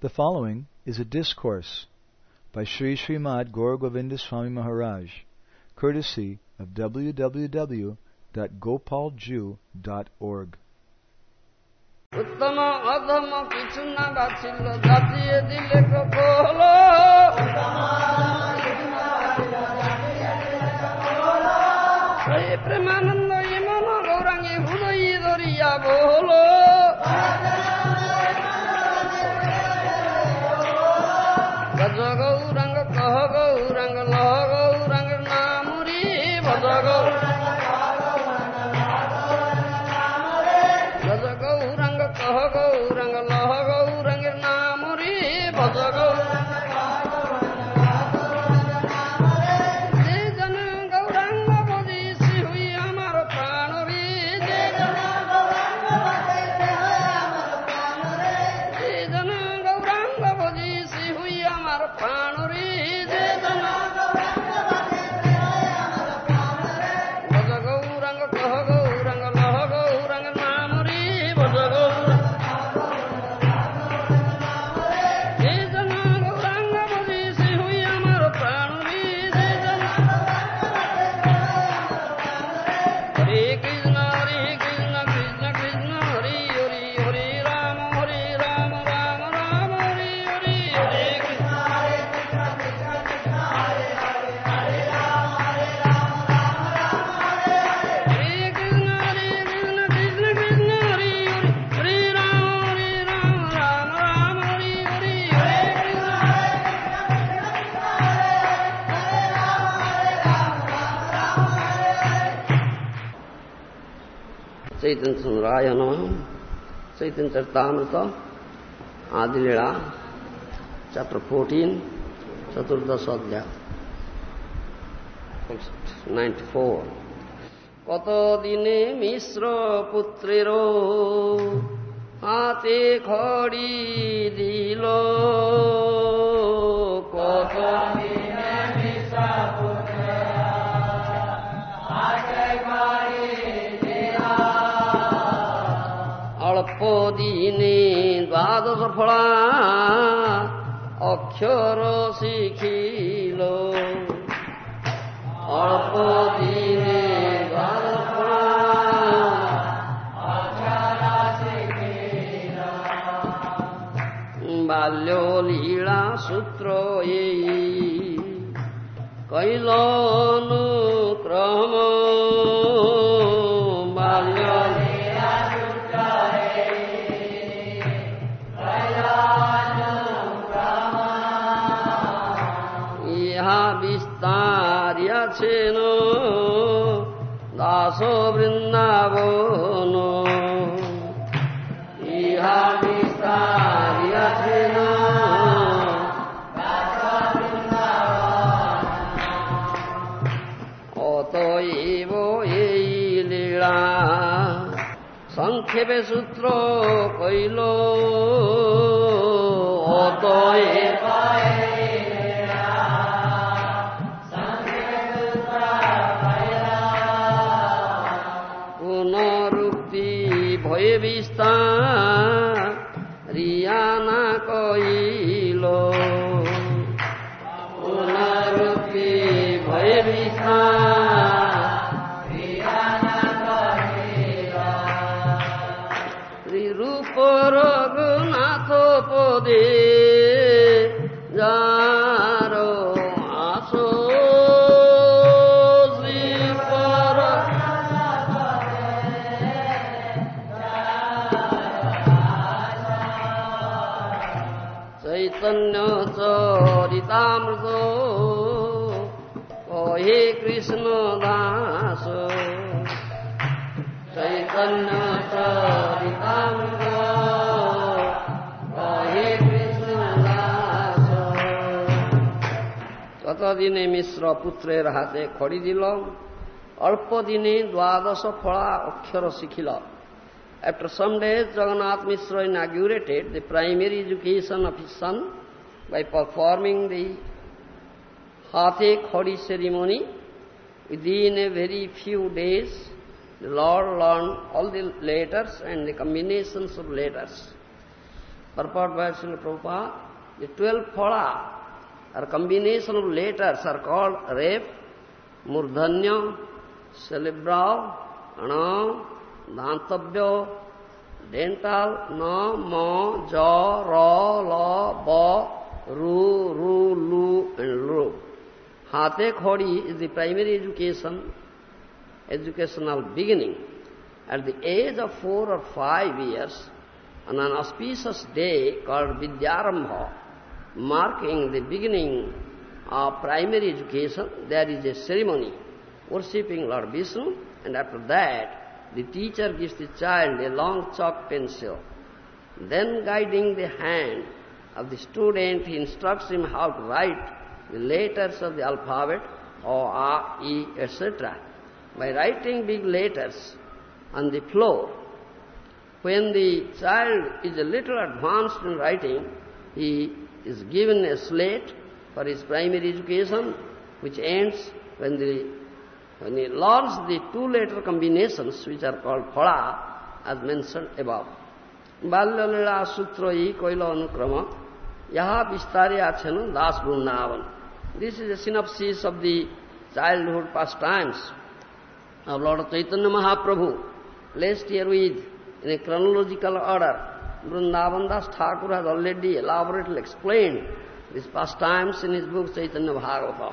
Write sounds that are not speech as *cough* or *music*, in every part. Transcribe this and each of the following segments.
The following is a discourse by Sri Srimad Gaur Govinda Swami Maharaj, courtesy of www.gopalju.org. উত্তম অধম কিছু না বাছিল জাতিয়ে দিলে কপল সেই প্রেমানন্দ चैतन्य सुंदराय नम चैतन्य चरतामृत आदि लीला चैप्टर फोर्टीन चतुर्दश अध्याय नाइन्टी फोर কত দিনে মিশ্র পুত্রের হাতে খড়ি দিল কত দিনে দিনে দ্বাদশ ফলা অক্ষর শিখিল অল্প দিনে বাল্য লীলা সূত্র এই কৈলনুক্রম বাল্য দাস বৃন্দাবন। অতএব এই লীলা সংক্ষেপে সূত্র কইল অতএব ততদিনে মিশ্র পুত্রের হাতে খড়ি দিল অল্প দিনে দ্বাদশ ফলা অক্ষর শিখিল After some days, Jagannath Mishra inaugurated the primary education of his son by performing the Hathe Khodi ceremony. Within a very few days, the Lord learned all the letters and the combinations of letters. purport by Srila Prabhupada, the twelve phala are combination of letters are called rep, murdhanya, cerebral, ana, dantavya, dental, na, ma, ja, ra, la, ba, ru, ru, lu, and lu. Hate Khodi is the primary education, educational beginning. At the age of four or five years, on an auspicious day called Vidyarambha, marking the beginning of primary education, there is a ceremony worshipping Lord Vishnu, and after that, the teacher gives the child a long chalk pencil. Then, guiding the hand of the student, he instructs him how to write the letters of the alphabet, O, A, E, etc. By writing big letters on the floor, when the child is a little advanced in writing, he is given a slate for his primary education, which ends when the when he learns the two letter combinations which are called phala, as mentioned above. Balyalila sutra i koila anukrama yaha vistarya achena das vrindavan. This is a synopsis of the childhood pastimes of Lord Chaitanya Mahaprabhu, placed herewith in a chronological order. Vrindavan Das Thakur has already elaborately explained these pastimes in his book Chaitanya Bhagavata.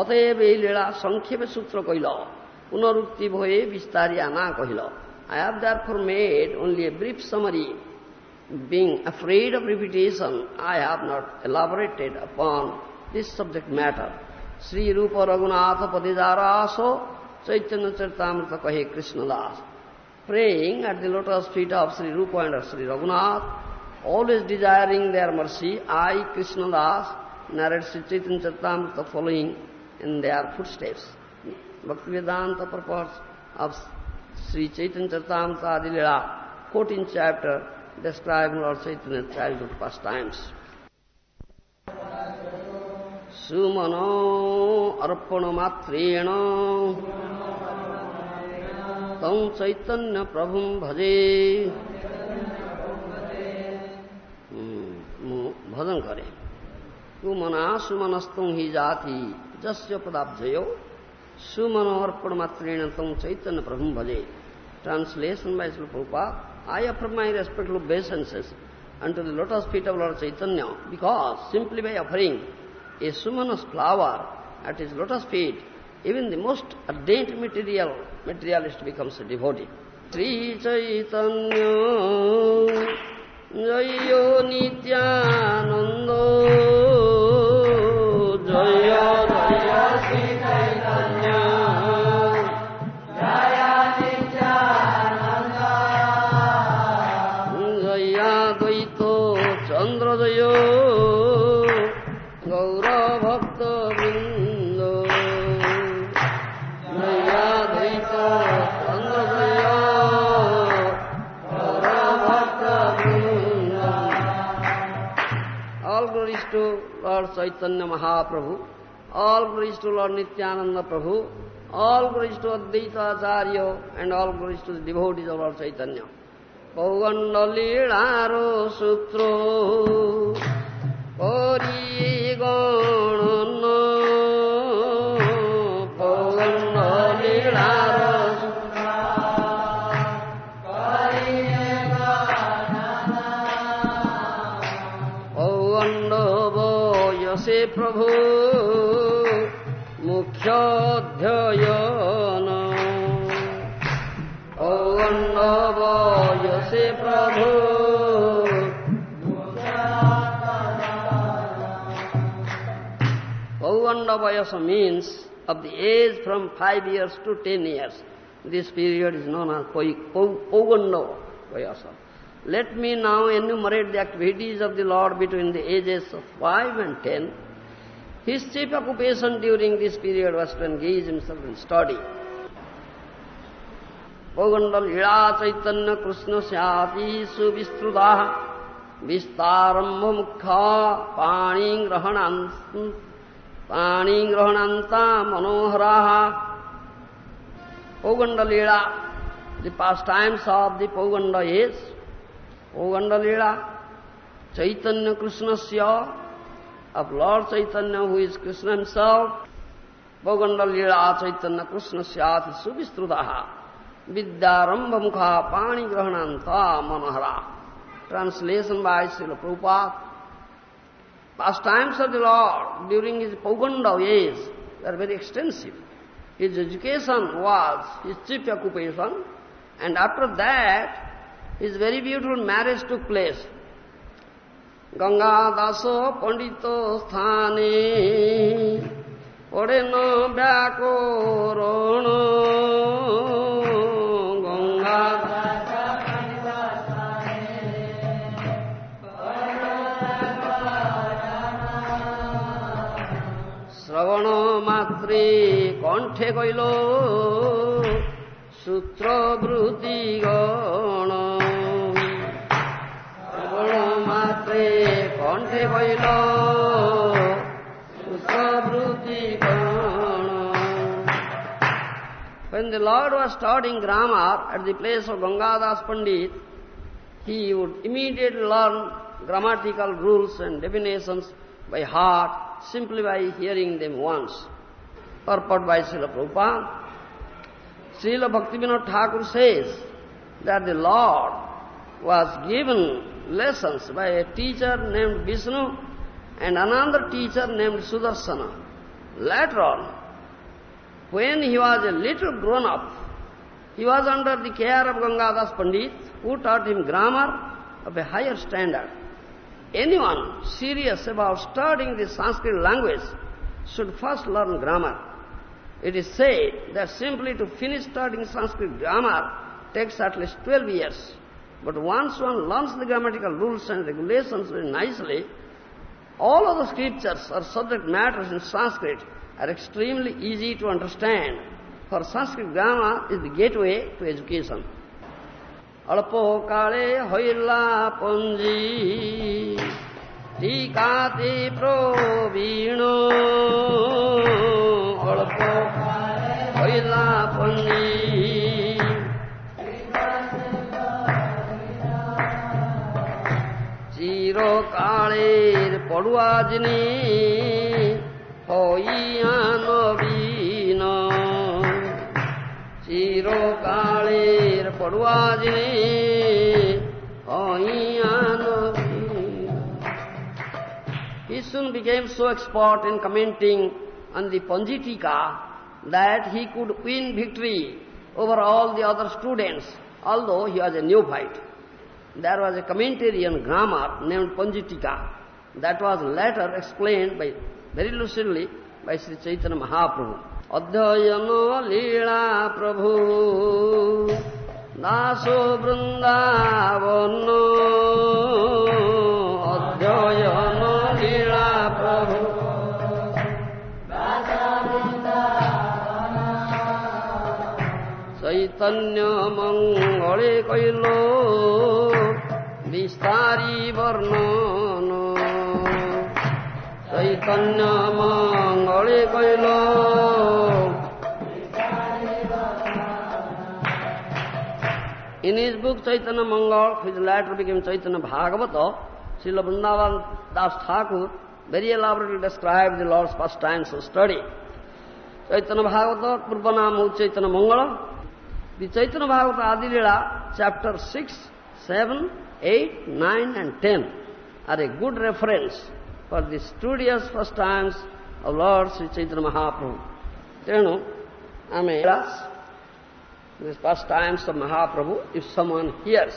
অতএব এই লীলা সংক্ষেপে সূত্র কইল পুনরুক্তি ভয়ে বিস্তারিয়া না কহিল I have therefore made only a brief summary. Being afraid of repetition, I have not elaborated upon this subject matter. Sri Rupa Raghunath Padidaraso Chaitanya Charitamrita Kahe Krishna Das. praying at the lotus feet of Sri Rupa and Sri Raghunath, always desiring their mercy, I, Krishna Das, narrate Sri Chaitanya Charitamrita following in their footsteps. Bhaktivedanta purpose of Sri Chaitanya Charitamrita Adilila, 14th chapter, describing Lord Chaitanya's childhood pastimes. सुमनो अर्पणमात्रेण तं चैतन्य प्रभु भजे। भजन करे। तू मना सुमनस्तु ही जाति जस् पदाब्जय। सुमन अर्पण मात्रेण तं चैतन्य प्रभु भजे। Translation by Prabhupada I offer my respectful obeisances and to the lotus feet of Lord Chaitanya because simply by offering a सुमनस flower at his lotus feet even the most ardent material materialist becomes a devotee. Sri Chaitanya Nityananda Lord Chaitanya Mahaprabhu, all glories to Lord Nityananda Prabhu, all glories to Advaita Acharya, and all glories to the devotees of Lord Chaitanya. Paugandalilaro sutro, Pori প্রভু মুখ্যধ্যয়ন পৌগণ্ড বয়সে প্রভু Pauganda Vayasa means of the age from five years to ten years. This period is known as Pauganda Vayasa. Let me now enumerate the activities of the Lord between the ages of five and ten. His chief occupation during this period was to engage himself in study. Poganda Lila Chaitanya Krishna Syati Suvistrudaha Vistarambha Mukha Pani Grahananta Pani Manoharaha Poganda the pastimes of the Poganda is Poganda Lila, Chaitanya Krishnasya of Lord Chaitanya who is Krishna himself, Bhaganda Lila Chaitanya Krishnasya Suvistrudaha, Vidyarambha Mukha Pani Grahananta Manahara. Translation by Srila Prabhupada. Pastimes of the Lord during his Pauganda years were very extensive. His education was his chief occupation, and after that, his very beautiful marriage took place. Ganga Das ପଣ୍ଡିତ ସ୍ଥାନେ ପଡ଼େ ନ ବ୍ୟାକରଣ ଶ୍ରବଣ ମାତ୍ରେ କଣ୍ଠେ କହିଲ ସୂତ୍ର ବୃତ୍ତି ଗଣ When the Lord was studying grammar at the place of Gangadas Pandit, he would immediately learn grammatical rules and definitions by heart simply by hearing them once. Purport by Srila Prabhupada. Srila Bhaktivinoda Thakur says that the Lord was given lessons by a teacher named Vishnu and another teacher named Sudarsana. Later on, when he was a little grown up, he was under the care of Gangadas Pandit, who taught him grammar of a higher standard. Anyone serious about studying the Sanskrit language should first learn grammar. It is said that simply to finish studying Sanskrit grammar takes at least 12 years. But once one learns the grammatical rules and regulations very nicely, all of the scriptures or subject matters in Sanskrit are extremely easy to understand, for Sanskrit grammar is the gateway to education. Alpo kale hoila ponji tikati Alpo kale hoila ponji পড়ুয়া যিনি হইয়া নবীন চিরকালের পড়ুয়া যিনি হইয়া নবীন He soon became so expert in commenting on the Panjitika that he could win victory over all the other students, although he was a neophyte. There was a commentary on grammar named Panjitika that was later explained by very lucidly by Sri Chaitanya Mahaprabhu. অধ্যয়ন লীলা প্রভু দাস বৃন্দাবন অধ্যয়ন লীলা প্রভু চৈতন্য মঙ্গলে কইল বিস্তারি বর্ণন চৈতন্য মঙ্গলে কইল In his book Chaitanya Mangal, which later became Chaitanya Bhagavata, Srila Vrindavan Das Thakur very elaborately described the Lord's pastimes of study. Chaitanya Bhagavata, Purvanam Chaitanya Mangala, the Chaitanya Bhagavata Adilila, chapter 6, 7, 8, 9 and 10 are a good reference for the studious first times of Lord Sri Chaitanya Mahaprabhu. Tenu, I ask, these times of Mahaprabhu, if someone hears,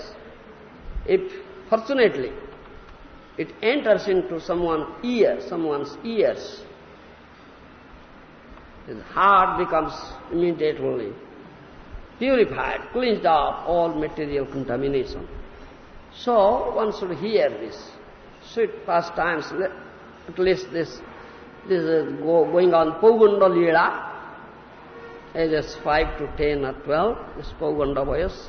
if fortunately it enters into someone's ear, someone's ears, his heart becomes immediately purified, cleansed off all material contamination. So one should hear this sweet pastimes, at least this, this is go, going on Poganda Lila, ages 5 to 10 or 12, this Poganda Vayas.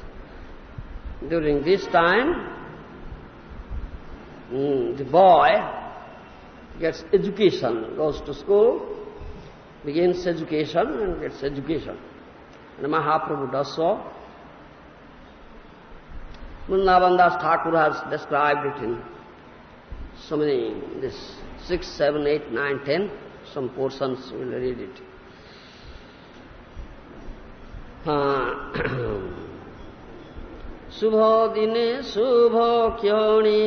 During this time, mm, the boy gets education, goes to school, begins education and gets education. And Mahaprabhu does so. Vrindavan Bandha Thakur has described it in so many, this six, seven, eight, nine, ten, some portions will read it. শুভ দিনে subho ক্ষণী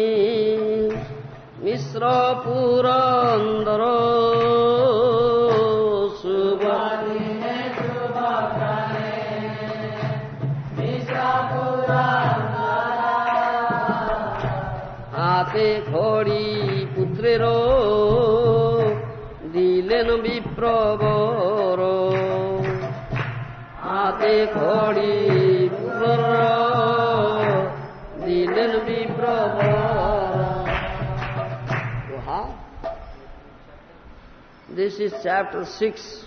misra Purandara শুভ দিনে হাতে খড়ি পুত্রের দিলেন বিপ্রবর হাতে খড়ি পুত্র দিলেন বিপ্রবর This is chapter 6.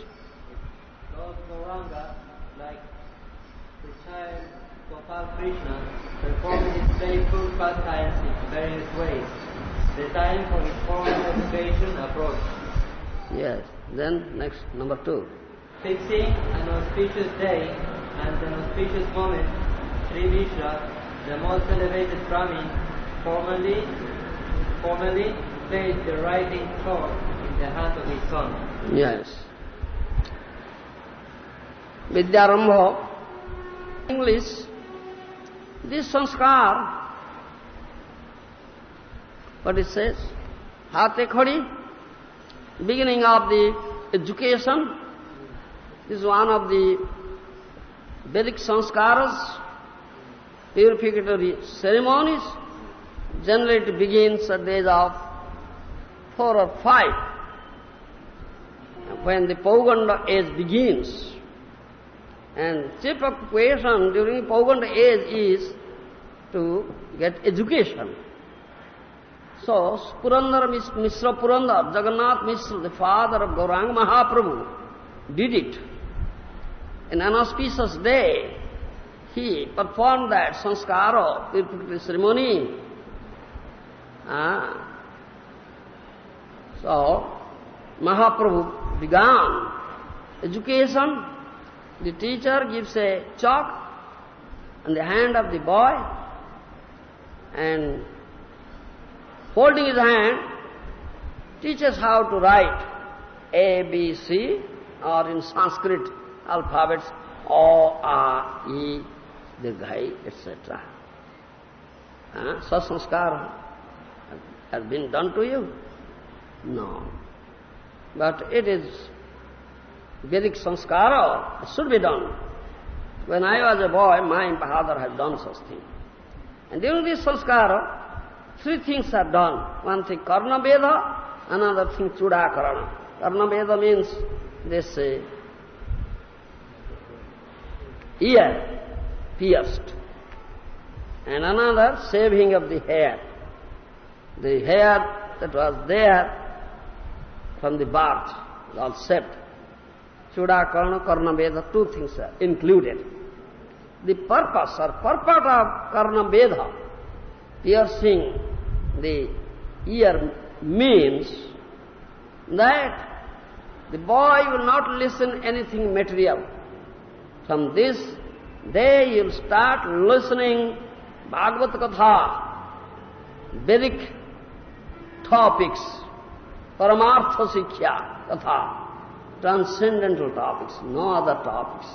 Gopal Krishna, performing his playful pastimes in various ways. The time for his formal education approached. Yes. Then next, number two. Fixing an auspicious day and an auspicious moment, Sri Vishra, the most elevated Brahmin, formally, formally placed the writing sword in the hand of his son. Yes. Vidyarambha, English, this sanskar, what it says, hate khodi, beginning of the education, is one of the Vedic sanskaras, purificatory ceremonies. Generally it begins at the age of four or five. When the Pauganda age begins, and chief occupation during Pauganda age is to get education. So, Purandara Mis- Mishra Purandar, Jagannath Mishra, the father of Gauranga Mahaprabhu, did it. In an auspicious day, he performed that sanskara, purificatory ceremony. Ah. So, Mahaprabhu began education. The teacher gives a chalk in the hand of the boy and holding his hand teaches how to write A, B, C or in Sanskrit alphabets O, A, E, Dirghai, etc. Uh, such sanskar has been done to you? No. But it is Vedic sanskara, it should be done. When I was a boy, my father had done such thing. And during this sanskara, three things are done. One thing karna veda, another thing chudakarana. Karna veda means this uh, ear pierced. And another shaving of the hair. The hair that was there from the birth all shaved. Chudakarana, karna two things are included. The purpose or purport of karna piercing the ear means that the boy will not listen anything material. From this day you'll start listening Bhagavad Katha, Vedic topics, Paramartha Sikhya Katha, transcendental topics, no other topics.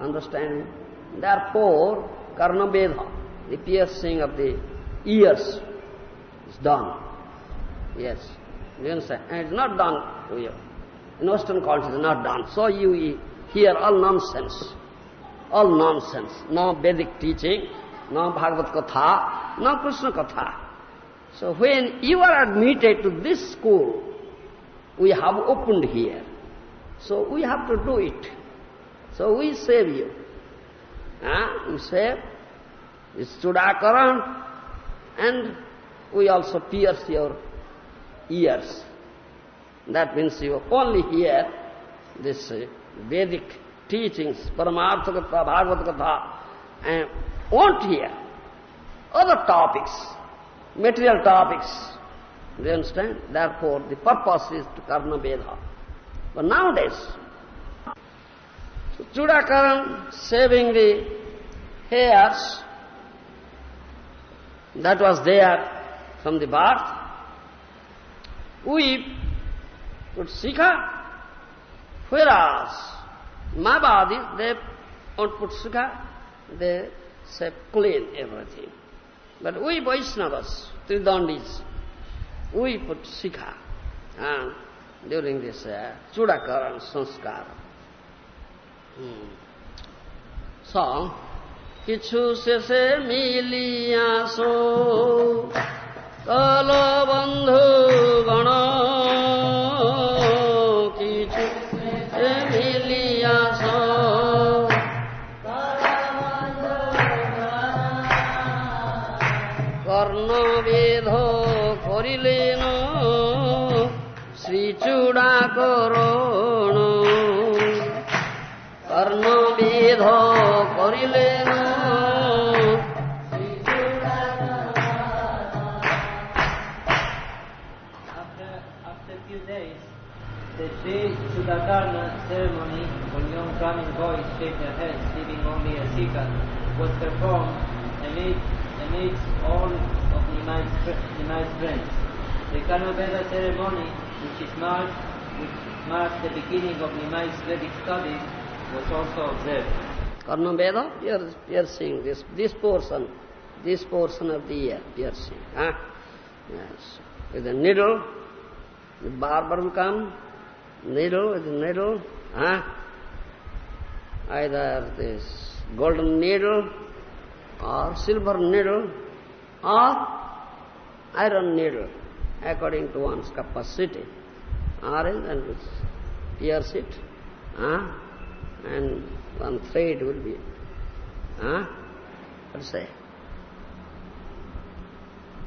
Understand? Therefore, Karna Veda, the piercing of the ears, is done. Yes. You understand? And it's not done to you. In Western culture, it's not done. So you hear all nonsense. All nonsense. No Vedic teaching, no Bhagavad Katha, no Krishna Katha. So when you are admitted to this school, we have opened here. So we have to do it. So we save you. Ah, you save. It's Chudakaran. And we also pierce your ears. That means you only hear this uh, Vedic teachings, Paramartha Katha, Bhagavad and won't hear other topics, material topics. Do you understand? Therefore, the purpose is to Karna Veda. But nowadays, so Chudakaran saving the hairs that was there from the birth, we put Sikha, whereas Mabadi, they won't put Sikha, they say clean everything. But we Vaishnavas, Tridandis, we put Sikha uh, during this uh, Chudakaran Sanskar. Hmm. So, কিছু শেষে Milius call বন্ধু গণ করণ কর্ণবেধ করিলেন After, after a few days, the Sri Sudakarna ceremony, when young Brahmin boys shaved their heads, leaving only a sikha, was performed amid, amidst all of Nimai's, fr- Nimai's friends. The Karnaveda ceremony, which is marked, which marks the beginning of Nimai's Vedic studies, was also observed. Karnaveda, pierce- piercing, this, this portion, this portion of the ear, piercing. Huh? Yes. With a needle, the barber will come, needle with a needle, huh? either this golden needle or silver needle or iron needle, according to one's capacity. Orange and this, pierce it, huh? and one thread will be, huh? what say?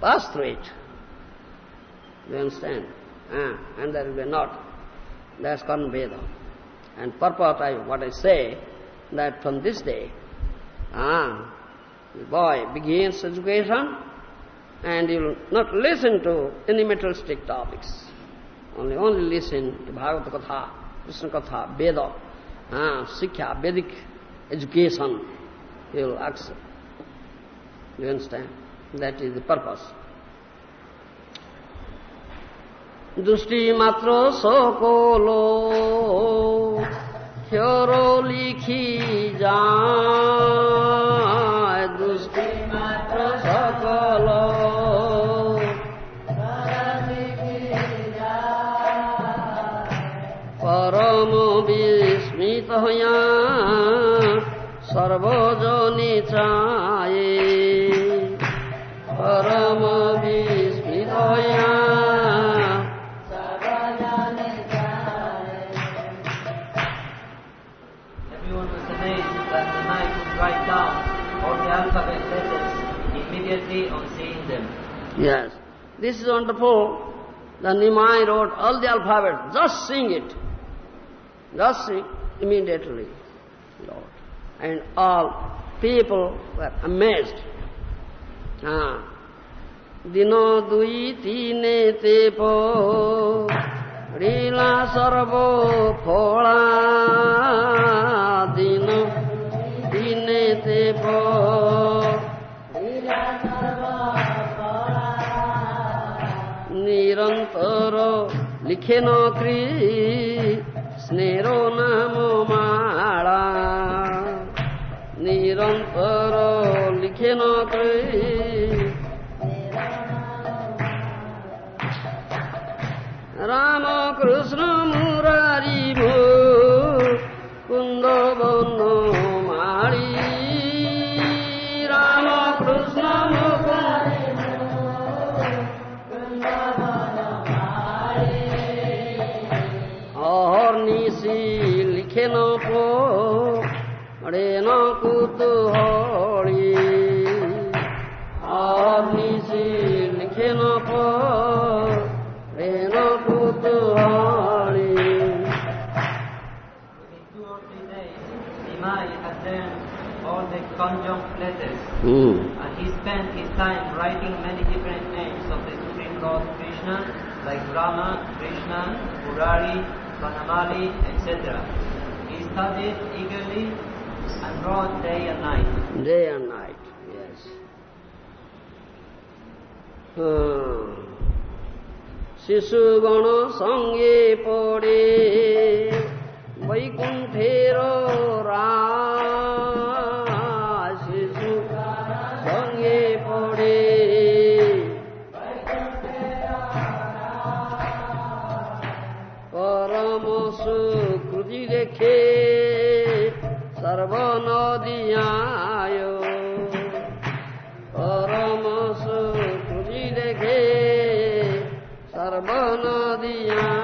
Pass through it. You understand? Ah, and there will be a knot. That's called Veda. And purport, I, what I say, that from this day, ah, the boy begins education and he will not listen to any materialistic topics. only only listen to Bhagavad Katha, Krishna Katha, Veda, uh, Sikha, Vedic education, you will accept. You understand? That is the purpose. दृष्टि मात्र सकलो ख्यरो लिखी जा সর্বজনী চায়ে পরম বিস্মিত হইয়া Everyone was amazed that Nimai could write down all the alphabet letters immediately on seeing them. Yes. This is wonderful. The Nimai wrote all the alphabet. Just sing it. Just sing immediately. And all people were amazed. Ah. দিন দুই তিনে তেপ, লীলা সর্ব ফলা দিন তিনে তেপ, নিরন্তর লিখেন স্নের নাম ক্রি। রাম কৃষ্ণ মুরারি ভো কুন্দ বন মাড়ি রাম কৃষ্ণ অহর্নিশি লিখে ন পড়ে ন কুতুহরি all the conjunct letters, hmm and he spent his time writing many different names of the Supreme Lord Krishna, like Rama, Krishna, Murari, Vanamali, etc. He studied eagerly and wrote day and night. Day and night, yes. Uh, শিশুগণ সঙ্গে পড়ে বৈকুণ্ঠের রায় সুকৃতি রেখে সর্বনদিয়ায় পরম সুকৃতি রেখে সর্বনদিয়ায়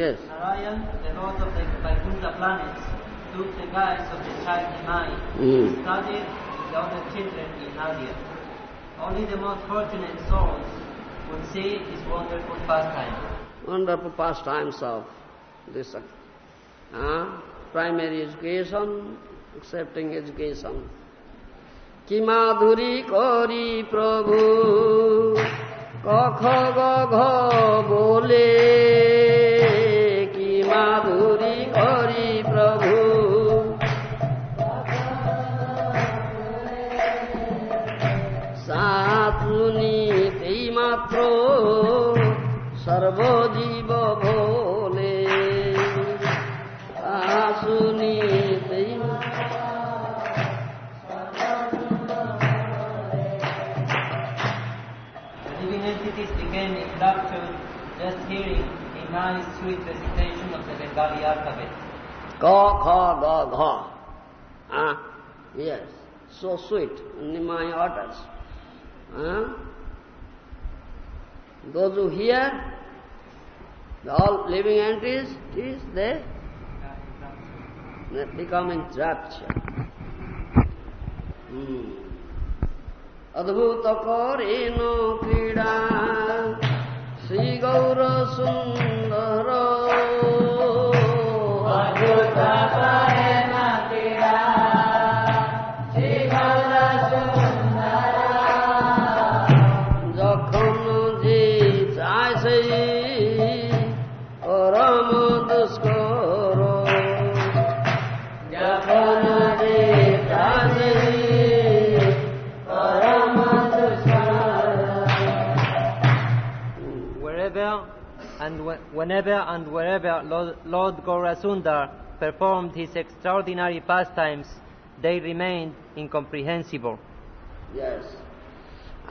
Yes. Narayan, the lord of the Vaikuntha planets, took the guise of the child Nimai, Mm. studied the other children in Nadia. Only the most fortunate souls would see this wonderful pastime. wonderful pastimes of this uh, primary education, accepting education. কি মাধুরী করি প্রভু কখ গ ঘ বলে কি মাধুরী করি প্রভু সাতুনিতেই মাত্র সর্বজীব Ka, kha, ga, gha. Ah, yes, so sweet, only my orders. Ah? Those who hear, all living entities, they, they become enraptured. Hmm. अद्भुत करेन क्रीडा श्रीगौरसुन्दर Good Papa whenever and wherever Lord, Lord Gaurasundar performed his extraordinary pastimes, they remained incomprehensible. Yes.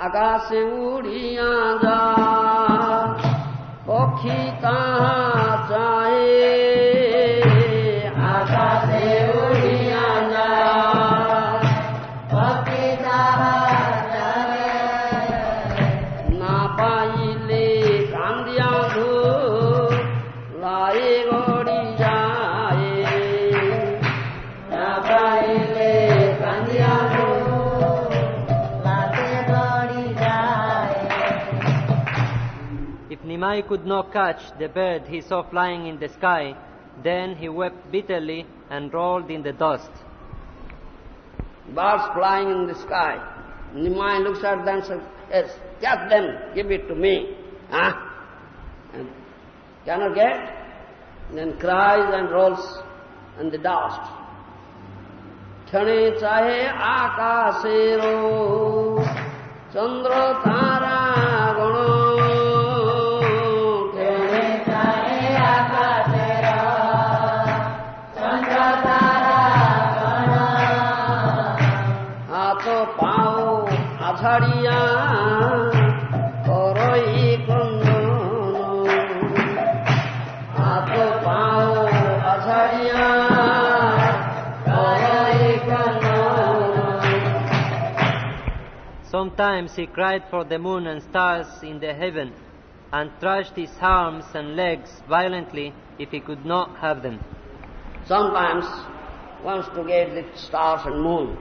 আকাশে উড়িয়া Nimai could not catch the bird he saw flying in the sky. Then he wept bitterly and rolled in the dust. Birds flying in the sky. Nimai looks at them and says, yes, get them, give it to me. Huh? And cannot get? And then cries and rolls in the dust. Chane chahe आकाशेरो chandra Tara Sometimes he cried for the moon and stars in the heaven, and thrashed his arms and legs violently if he could not have them. Sometimes wants to get the stars and moon,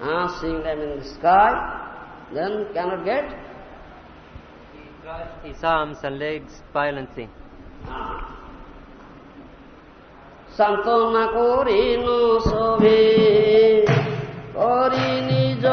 ah, seeing them in the sky, then cannot get. He thrashed his arms and legs violently. সান্তনা করিন সবে করি নিজ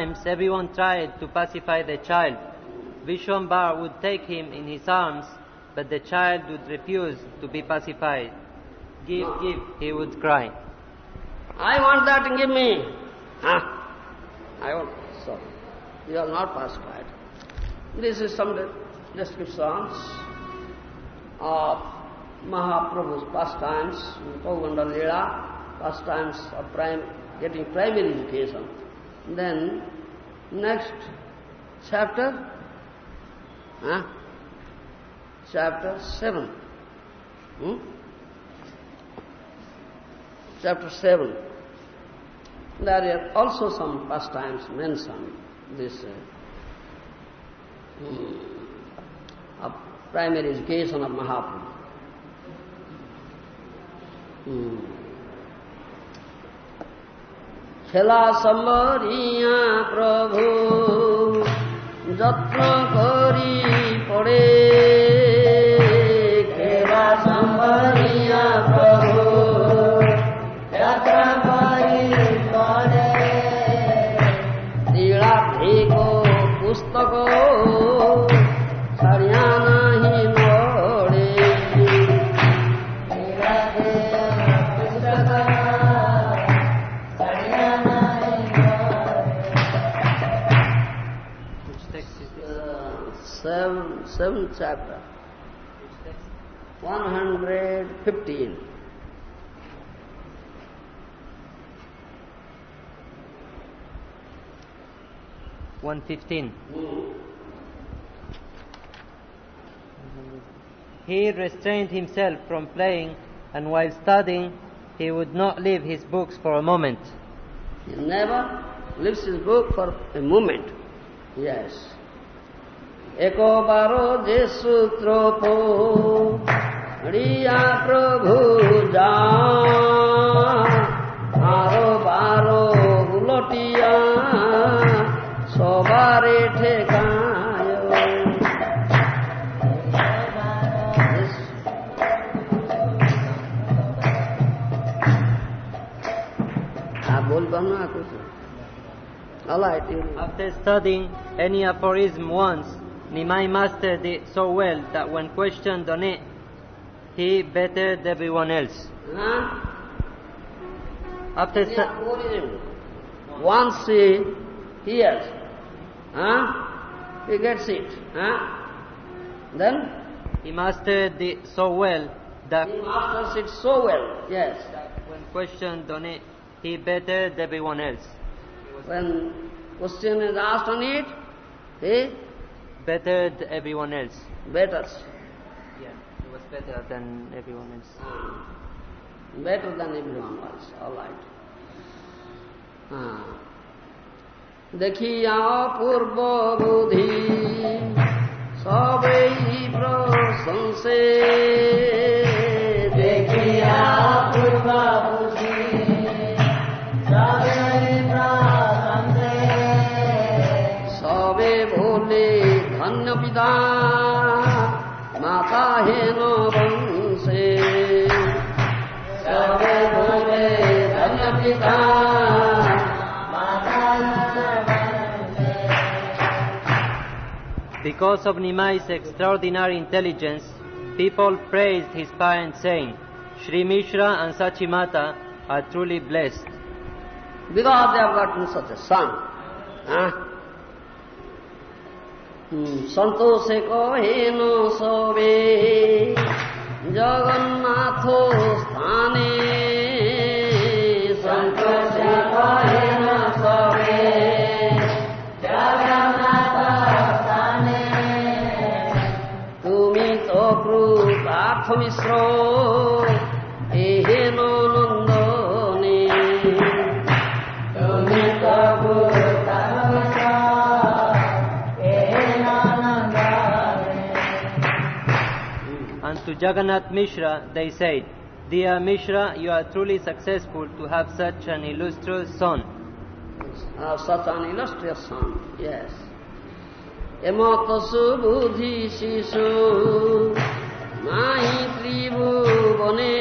times everyone tried to pacify the child. Vishwambar would take him in his arms, but the child would refuse to be pacified. Give, give, he would cry. I want that, give me. Huh? I want, so, you are not pacified. This is some de- descriptions of Mahaprabhu's pastimes, Poganda Lila, pastimes of prime, getting primary education. Then, next chapter, huh? chapter 7. Hmm? Chapter 7. There are also some pastimes mentioned, this uh, hmm, primary education of Mahaprabhu. Hmm. ହେଲା ସମରିଆ ପ୍ରଭୁ। ଯତ୍ନ କରି ପଡ଼େ। Seventh chapter, 115. One fifteen. He restrained himself from playing, and while studying, he would not leave his books for a moment. He never leaves his book for a moment. Yes. একবার যে সূত্র রিয়া প্রভু যা আরও বারো উলটিয়া সবারে ঠেকায়। After studying any aphorism once, Nimai mastered it so well that when questioned on it, he bettered everyone else. huh? After stu- Yeah, aphorism. Once he hears, huh? he gets it. Huh? Then he mastered it so well that he masters it so well. Yes. when questioned on it, he bettered everyone else. When question is asked on it, he better than everyone else. Better. Yeah, he was better than everyone else. Better than everyone else, all right. Ah. देखिया पूर्व बोधि सबै प्रशंसे Because of Nimai's extraordinary intelligence, people praised his parents saying, Sri Mishra and Sachimata are truly blessed. Because they have gotten such a son. Huh? Hmm, সন্তোষে কহেন সবে জগন্নাথ স্থানে সন্তোষে কহেন সবে জগন্নাথ স্থানে তুমি তো কৃতার্থ মিশ্র to Jagannath Mishra they said, Dear Mishra, you are truly successful to have such an illustrious son. of such an illustrious son, yes. এমত সুবুদ্ধি শিশু নাহি ত্রিভুবনে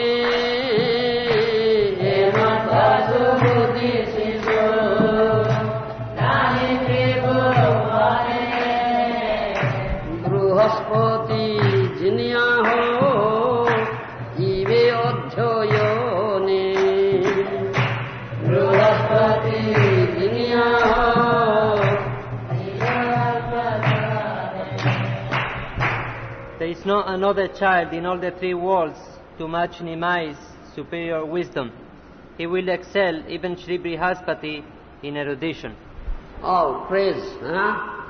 There is no another child in all the three worlds to match Nimai's superior wisdom. He will excel even Sri Brihaspati in erudition. Oh, praise. Huh?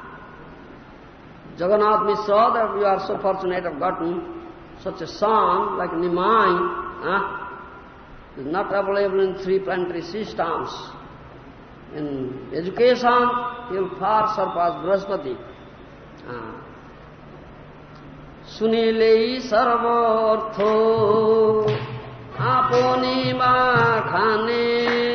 Jagannath Mishra, that you are so fortunate have gotten such a son like Nimai. Huh? Is not available in three planetary systems. In education, he will far surpass Brihaspati. Ah. শুনিলেই সর্বর্থ আপনি মা খানে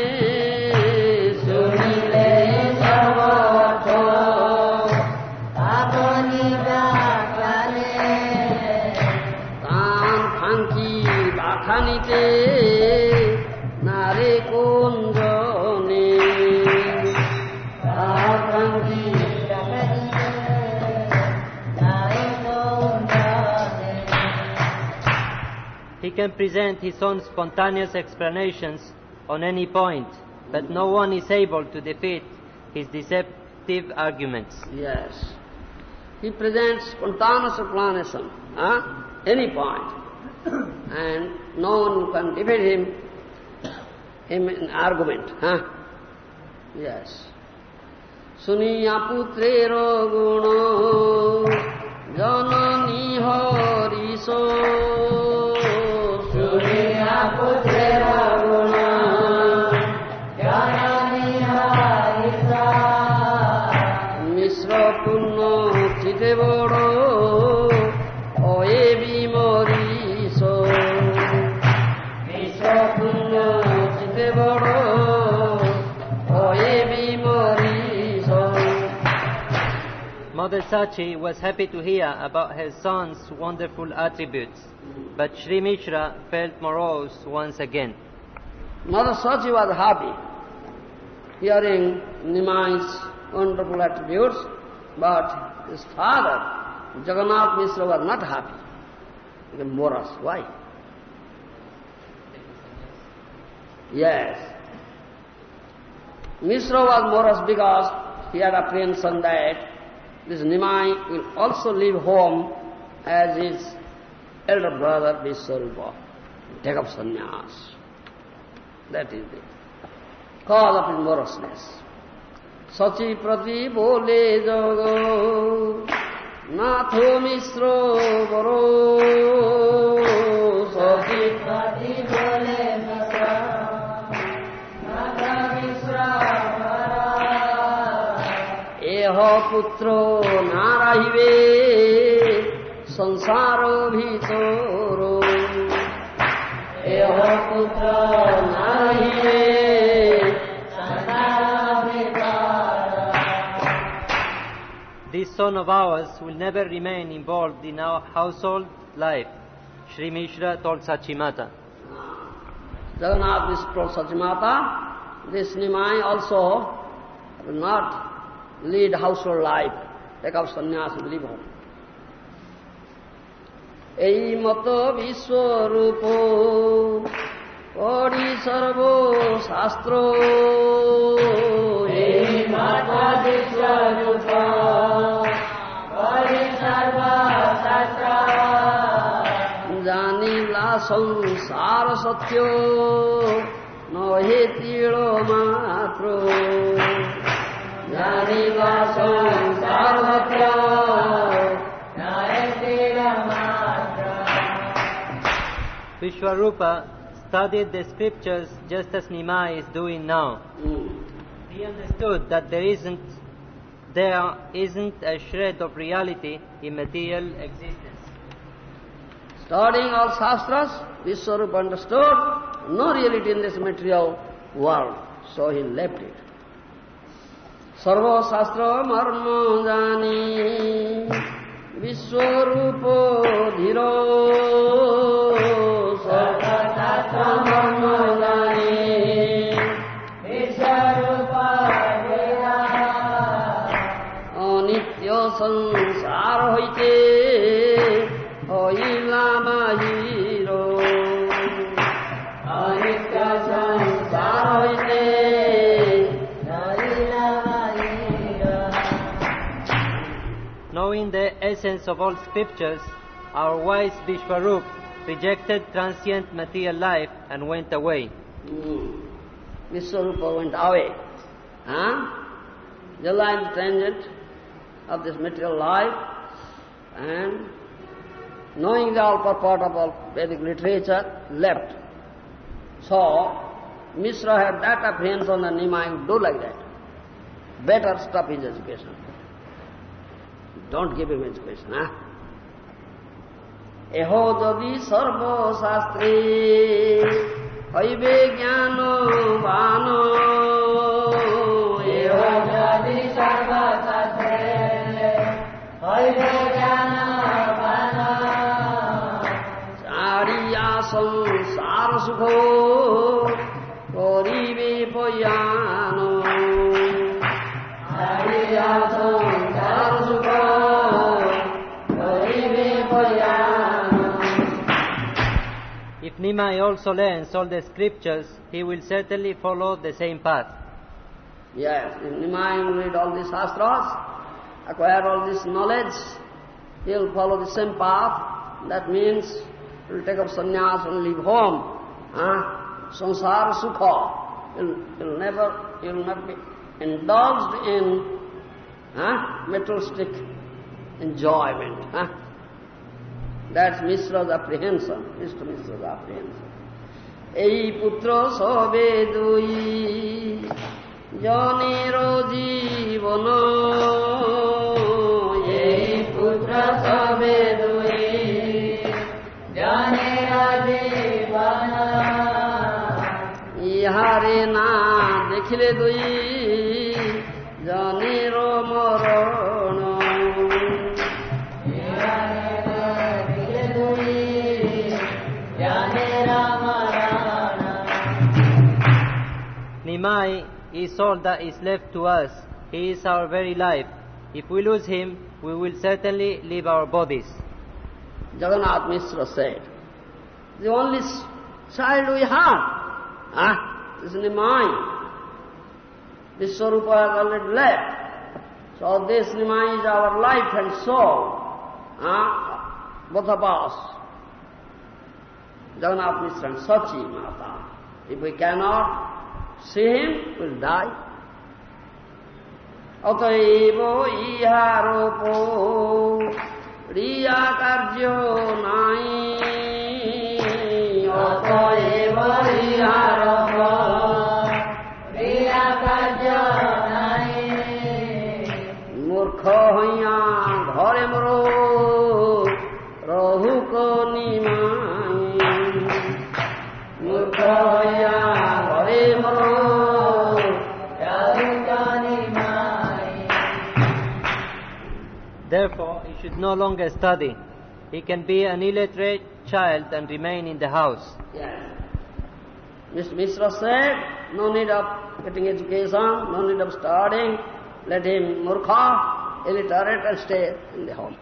can present his own spontaneous explanations on any point, but no one is able to defeat his deceptive arguments. Yes. He presents spontaneous explanation, huh? any point, and no one can defeat him, him in argument. Huh? Yes. শুনিয়া পুত্রের গুণ জননী হরিষ Sachi was happy to hear about her son's wonderful attributes, but Sri Mishra felt morose once again. Mother Sachi was happy hearing Nimai's wonderful attributes, but his father, Jagannath Mishra, was not happy. He became morose. Why? Yes. Mishra was morose because he had apprehension that this Nimai will also leave home as his elder brother Viswarupa, take up sannyas. That is the cause of his morousness. Sachi prati bole jago, natho misro baro. পুত্র না রাহিবে সংসার ভিতর এহ পুত্র না রাহিবে This son of ours will never remain involved in our household life, Sri Mishra told Sachimata. Jagannath Mishra Sachimata, this Nimai also will not lead household life, take up sannyas and leave home. এই মত বিশ্বরূপ পড়ি সর্ব শাস্ত্র এই মত বিশ্বরূপ পড়ি সর্ব শাস্ত্র জানিলা সংসার সত্য নহে তিল মাত্র Vishwarupa studied the scriptures just as Nimai is doing now. He understood that there isn't there isn't a shred of reality in material existence. Studying all sastras, Vishwarupa understood no reality in this material world, so he left it. সর্ব শাস্ত্র মর্ম জানি বিশ্বরূপ ধীর সর্বশাস্ত্র মর্ম জানি বিশ্বরূপ অনিত্য সংসার হইতে essence of all scriptures, our wise Vishwarup rejected transient material life and went away. Mm. Vishwarupa went away. Huh? The line transient of this material life and knowing the all purport of all Vedic literature, left. So, Mishra had that apprehension and Nimai would do like that. Better stop his education. Don't give him education, huh? এহ যদি সর্বশাস্ত্রে হইবে হইবে জ্ঞানবান চারিয়া সংসার সুখ Nimai also learns all the scriptures, he will certainly follow the same path. Yes, if Nimai will read all these shastras, acquire all this knowledge, he'll follow the same path. That means he'll take up sannyas and leave home. Huh? Sansara sukha. He'll, he'll never, he'll not be indulged in huh? materialistic enjoyment. Huh? That's Mishra's apprehension, Mr. Mishra's apprehension. এই পুত্র সবে দুই। জনের জীবন এই পুত্র সবে দুই। জনের জীবন ইহারে না দেখিলে দুই। জনের মরণ Nimai is all that is left to us. He is our very life. If we lose him, we will certainly leave our bodies. Jagannath Mishra said, the only child we have ah, is Nimai. Vishwarupa has already left. So this Nimai is our life and soul, ah, both of us. Jagannath Mishra and Sachi Mata. If we cannot him, we'll die. অতএব ইহার রিয়া কার্য নাই অতএব ইহার রিয়া কার্য নাই মূর্খ হইয়া ঘরে মর রহুক নিমাই মূর্খ হইয়া Therefore, he should no longer study. He can be an illiterate child and remain in the house. Yes. Mr. Mishra said, no need of getting education, no need of studying. Let him murkha, illiterate and stay in the home.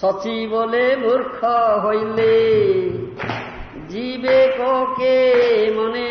Sachi বলে মূর্খ হইলে জীবে কে মনে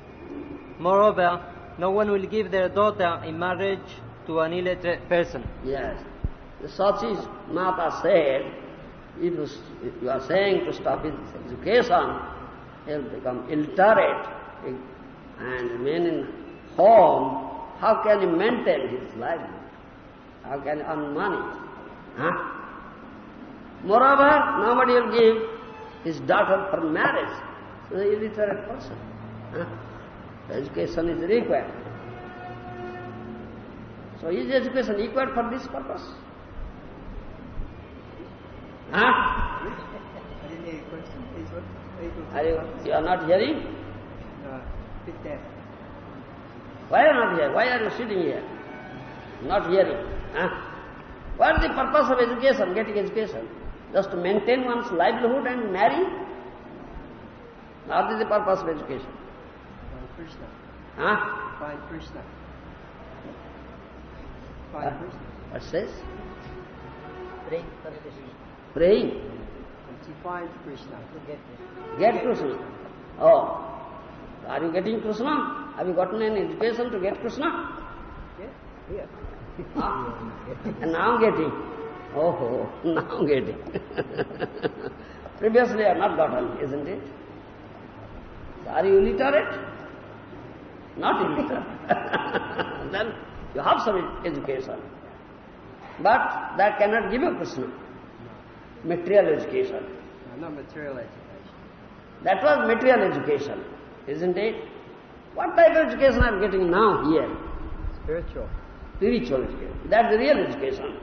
Moreover, no one will give their daughter in marriage to an illiterate person. Yes. The Sachi's Mata said, if you, are saying to stop his education, he'll become illiterate and remain in home. How can he maintain his life? How can he earn money? Huh? Moreover, nobody will give his daughter for marriage to the illiterate person. Huh? Education is required. So is education required for this purpose? Huh? Are you you, are not hearing? that? Why are you not here? Why are you sitting here? Not hearing. Huh? What is the purpose of education, getting education? Just to maintain one's livelihood and marry? Is the purpose of education? Find Krishna. Huh? Find Krishna. Find Huh? Krishna. What says? Praying for Krishna. Praying. To find Krishna. To get Krishna. Get Krishna. Oh. Are you getting Krishna? Have you gotten any education to get Krishna? Yes, Here. Huh? and now getting. Oh, *laughs* now getting. *laughs* Previously I have not gotten, isn't it? Are you illiterate? Not illiterate. *laughs* then you have some education. But that cannot give you Krishna. Material education. No, not material education. That was material education, isn't it? What type of education I'm getting now here? Spiritual. Spiritual education. That's the real education.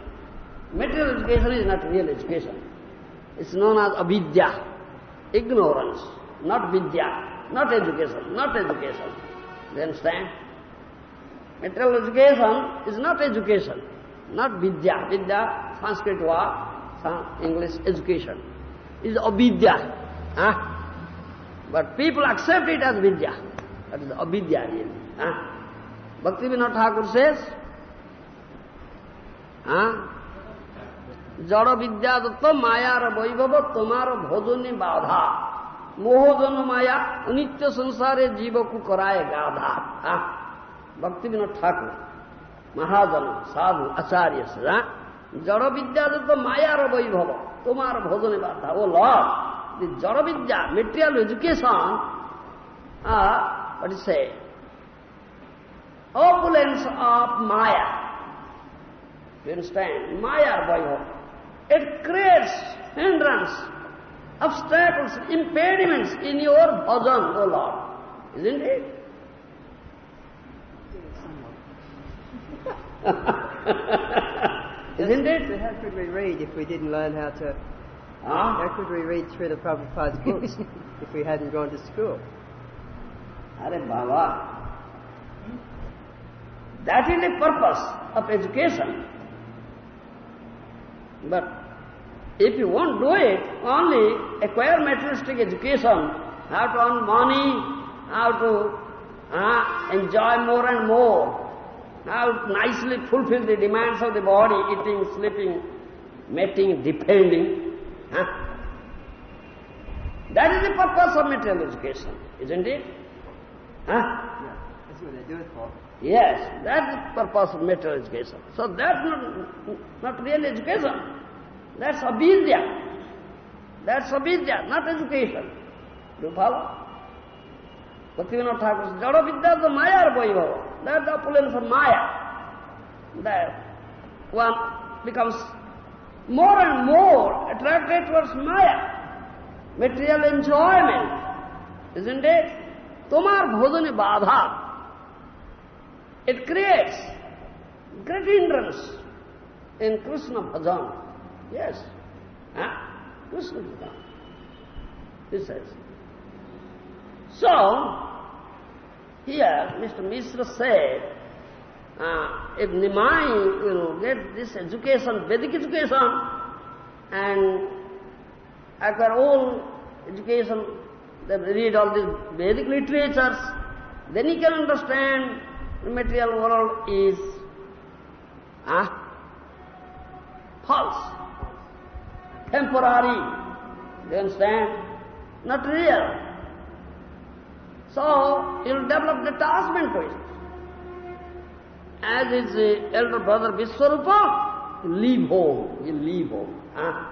Material education is not real education. It's known as avidya, ignorance, not vidya, not education, not education. You understand? Material education is not education, not vidya. Vidya, Sanskrit word, English education, is avidya. Huh? But people accept it as vidya. That is avidya really. Huh? Bhakti Vinod Thakur says, হ্যাঁ জড় বিদ্যা দত্ত মায়ার বৈভব তোমার ভোজনে বাধা મોહજન માયા નિત્ય સંસારે જીવકુ કરાય ગાધા આ ભક્તિવિનોદ ઠાકુર મહાજન સાધુ આચાર્ય સદા জড়বিদ্যা তো মায়ার বৈভব তোমার ভোজনে বাধা ও লভ the Jaravidya, material education, uh, what is say, opulence of Maya. Do you understand? Maya, by It creates hindrance obstacles, impediments in your bhajan, O Lord. Isn't it? *laughs* Isn't it? how could we read if we didn't learn how to... Huh? How could we read through the Prabhupada's books *laughs* if we hadn't gone to school? Are Baba. That is the purpose of education. But if you won't do it, only acquire materialistic education, how to earn money, how to uh, enjoy more and more, how nicely fulfill the demands of the body, eating, sleeping, mating, depending. Huh? That is the purpose of material education, isn't it? Huh? Yeah, that's what they do it for. Yes, that's the purpose of material education. So that's not, not real education. That's avidya. That's avidya, not education. Do you follow? Bhaktivinoda Thakur says, Jada vidya the maya vaibhava. That's the opulence of maya. That one becomes more and more attracted towards maya. Material enjoyment. Isn't it? Tomar bhojane badha. It creates great hindrance in Krishna bhajan. Yes. Huh? Krishna bhajan. This says. So, here Mr. Mishra said, uh, if Nimai will get this education, Vedic education, and acquire all education, they read all these Vedic literatures, then he can understand the material world is uh, false, temporary, you understand? Not real. So, he will develop detachment to it. As his uh, elder brother Vishwarupa, leave home, he'll leave home. Huh?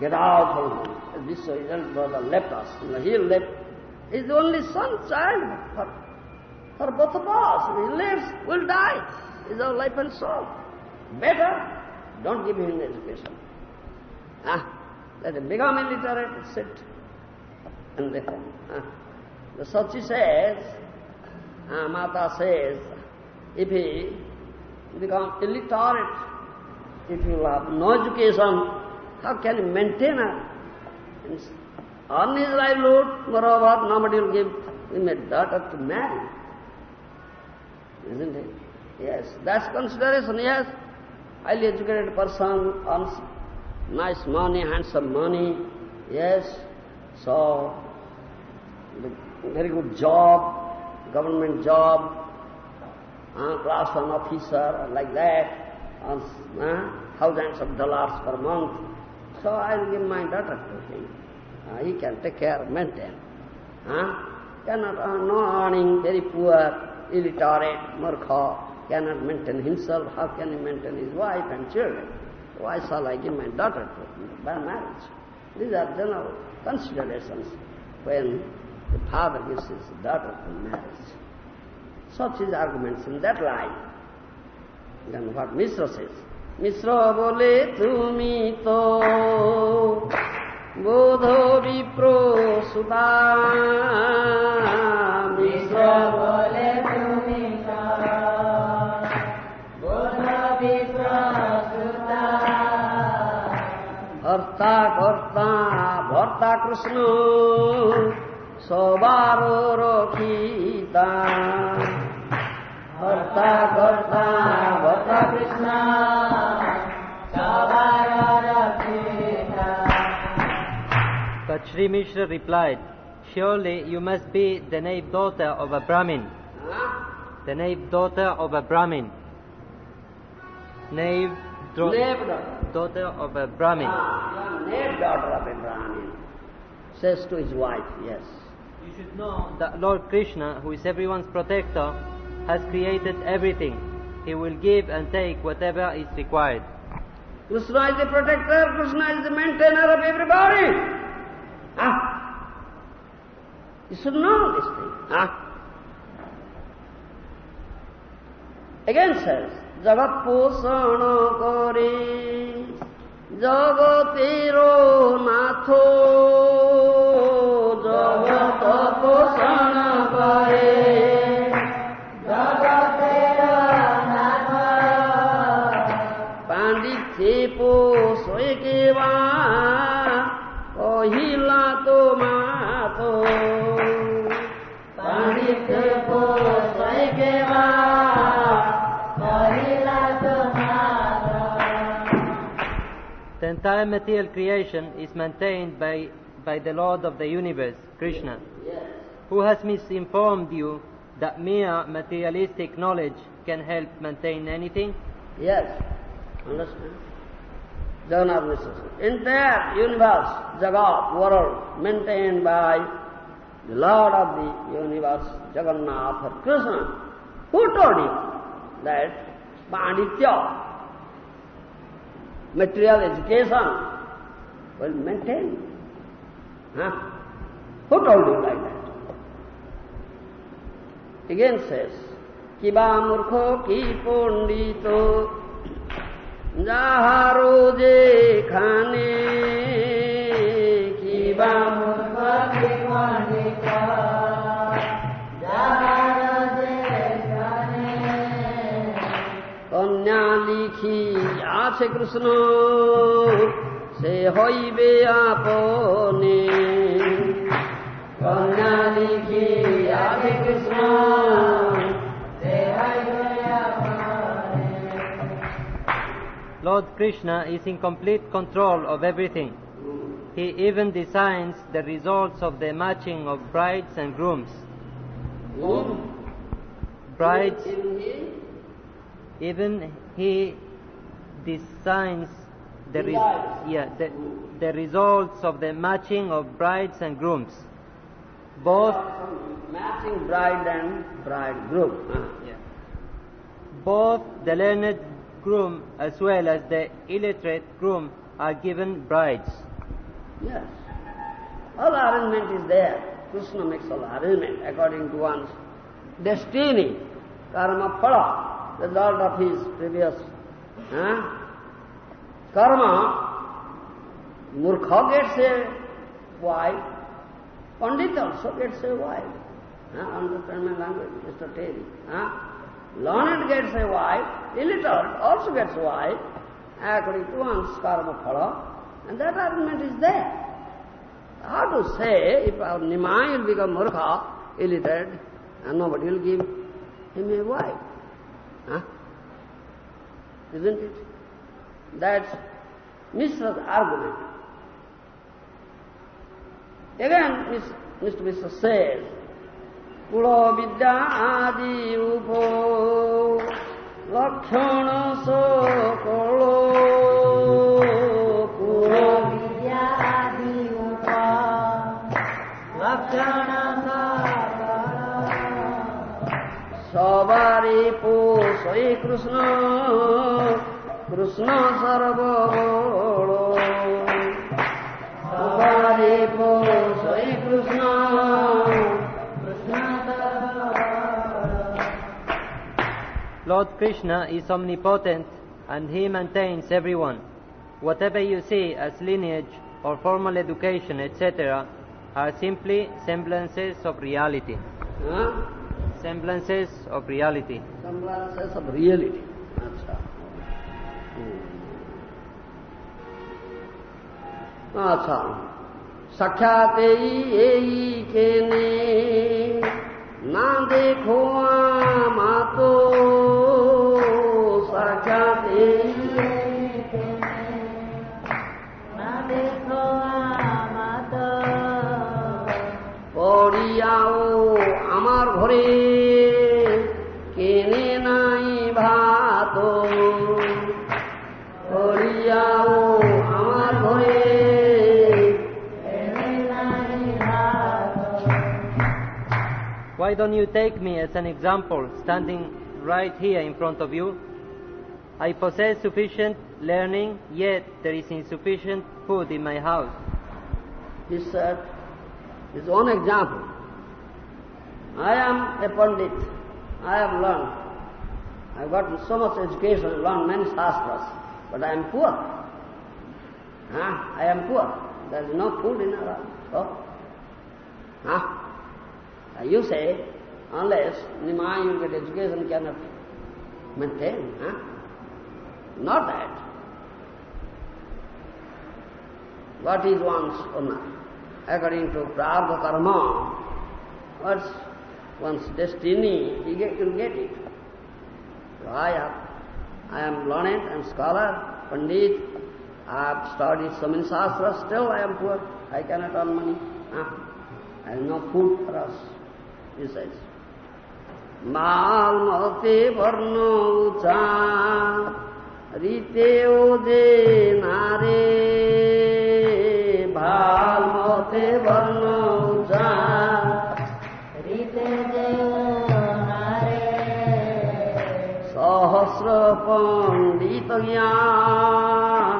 Get out from home. As Vishwa, his elder brother, left us. You know, he left. He's the only son, child for, for both of us. He lives, we'll die. Is our life and soul. Better, don't give him education. Ah, let him become illiterate, sit in the. Ah. The Sachi says, uh, Mata says, if he become illiterate, if you have no education, how can he maintain a, earn his livelihood? Moreover, nobody will give him a daughter to marry. isn't it? Yes, that's consideration, yes. Highly educated person earns nice money, handsome money, yes. So, very good job, government job, uh, class one officer, like that, uh, thousands of dollars per month. So I'll give my daughter to him. Uh, he can take care, maintain. Huh? Cannot, uh, no earning, very poor, illiterate, murkha, cannot maintain himself, how can he maintain his wife and children? Why shall I give my daughter to by marriage? These are general considerations when the father gives his daughter to marriage. Such is arguments in that line. Then what Mishra says, Mishra bole tumi to bodho vipro sudha Mishra bole হর্তা কর্তা ভর্তা কৃষ্ণ সবার রক্ষিতা হর্তা কর্তা ভর্তা কৃষ্ণ সবার রক্ষিতা But Sri Mishra replied, Surely you must be the knave daughter of a Brahmin. The knave daughter of a Brahmin. Knave dro- Knave daughter. daughter of a Brahmin. Ah, daughter of a Brahmin. Says to his wife, yes. You should know that Lord Krishna, who is everyone's protector, has created everything. He will give and take whatever is required. Krishna is the protector, Krishna is the maintainer of everybody. Ah. You should know this thing. Ah. Again says, জগৎ পোষণ করে। জগতের নাথ জগত পোষণ করে পাণ্ডিছে পোষে কেবা কহিলা তো মাথ পাণ্ডিছে পোষে কেবা The entire material creation is maintained by, by the Lord of the universe, Krishna, Yes. who has misinformed you that mere materialistic knowledge can help maintain anything. Yes. Understand? Jagannath Mishra. Entire universe, Jagat, world, maintained by the Lord of the universe, Jagannath or Krishna. Who told you that Panditya, material education, well maintained. Huh? Who told you like that? Again says, Kiba murkho ki pondito, jaha আছে কৃষ্ণ সে হইবে আপনে কন্যা লিখি আছে কৃষ্ণ সে হইবে আপনে Lord Krishna is in complete control of everything. He even designs the results of the matching of brides and grooms. Brides, even he designs the, re- yeah, the, the results of the matching of brides and grooms. Both, matching bride and bridegroom. Ah. huh? both the learned groom as well as the illiterate groom are given brides. Yes. All arrangement is there. Krishna makes all arrangement according to one's destiny, karma phala, the result of his previous huh? karma. Murkha gets a wife, Pandit also gets a wife. Huh? Understand my language, Mr. Terry. Huh? Learned gets a wife, illiterate also gets a wife, according to one's karma phala, and that arrangement is there. How to say if our Nimai will become Murkha, illiterate, and nobody will give him a wife? Huh? Isn't it? That's Mishra's argument. Again, Mr. Mishra says, Pulo vidya adi upo সবারই পোষই কৃষ্ণ কৃষ্ণ সর্ববড় সবারই পোষই Krishna Lord Krishna is omnipotent and he maintains everyone. Whatever you see as lineage or formal education, etc., are simply semblances of reality. Huh? Semblances of reality semblances of reality अच्छा अच्छा सख्याते यही के ने ना देखो आमा तो सख्याते ना देखो আমার ঘরে কেনে নাই ভাত পড়িয়াও আমার ঘরে Why don't you take me as an example, standing right here in front of you? I possess sufficient learning, yet there is insufficient food in my house. He said, is one example. I am a pandit. I have learned. I've got so much education, learned many shastras, but I am poor. Huh? I am poor. There is no food in our house. So, huh? You say, unless Nima you get education cannot maintain. Huh? Not that. What is one's honor? According to prarabdha karma, what's one's destiny, you get, you'll get it. So I have, I am learned and scholar, pandit, I have studied so many shastras, still I am poor. I cannot earn money. Huh? I have no food for us. He says. মালমতে বর্ণ উচা রীতে ওদে নারে ভালমতে বর্ণ সহস্র পণ্ডিত জ্ঞান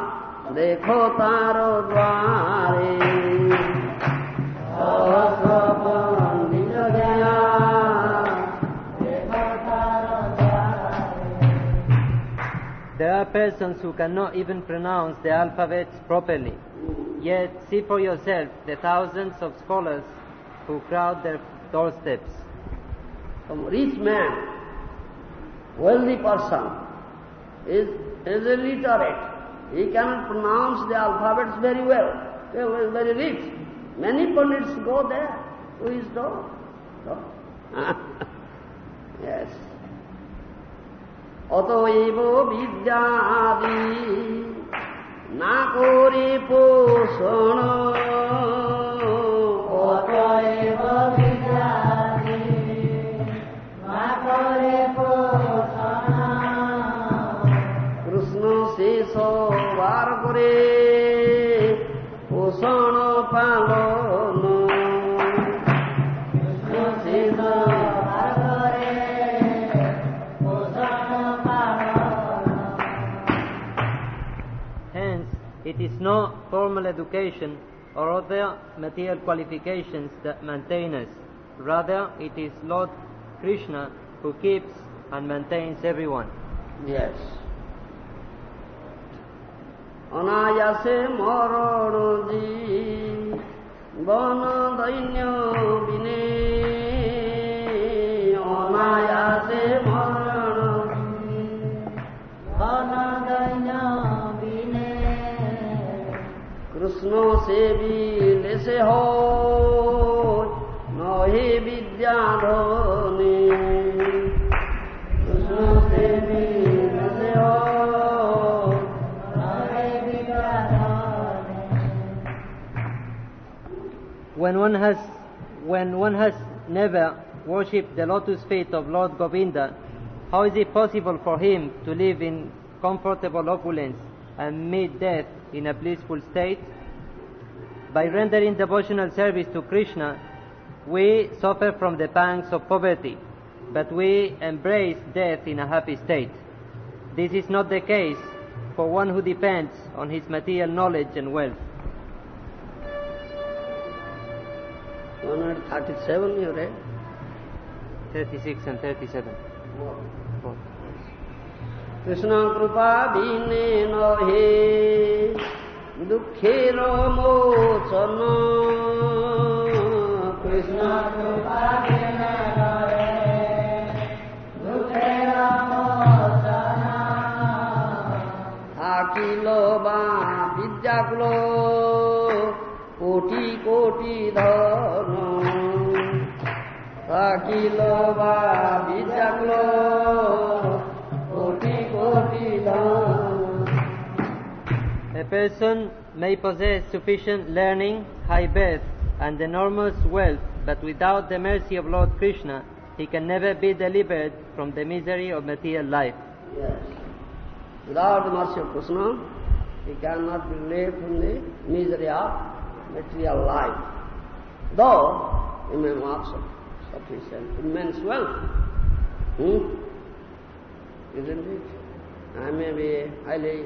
দেখো তার দ্বারে সহস্র পণ্ডিত জ্ঞান There are persons who cannot even pronounce the alphabets properly. Yet see for yourself the thousands of scholars who crowd their doorsteps. Some rich man, wealthy person, is, is illiterate. He cannot pronounce the alphabets very well. He is very rich. Many pundits go there to his door. door. *laughs* yes. অতএব বিদ্যাদি না করে পোষণ শেষ বার করে পোষণ পালন কৃষ্ণ শেষ বার করে Hence, it is not formal education or other material qualifications that maintain us. Rather, it is Lord Krishna who keeps and maintains everyone. Yes. অনায়াসে মরণ বন দৈন্য বিনে। অনায়াসে মরণ বন দৈন্য বিনে। কৃষ্ণ সেবী লেসে হয় নহে বিদ্যাধনে when one has when one has never worshipped the lotus feet of Lord Govinda, how is it possible for him to live in comfortable opulence and meet death in a blissful state? By rendering devotional service to Krishna, we suffer from the pangs of poverty, but we embrace death in a happy state. This is not the case for one who depends on his material knowledge and wealth. 137 you read? 36 and 37. Both. Krishna কৃপা বিনে নহে দুঃখের মোচন কৃষ্ণ কৃপা বিনে নহে দুঃখের মোচন থাকিল বা বিদ্যাকুল কোটি কোটি ধন থাকিল বা বিদ্যাকুল কোটি কোটি ধন A person may possess sufficient learning, high birth, and enormous wealth, but without the mercy of Lord Krishna, he can never be delivered from the misery of material life. Yes. Without the mercy of Krishna, he cannot be relieved from the misery of material life. Though he may some sufficient immense wealth. Hmm? Isn't it? I may be a highly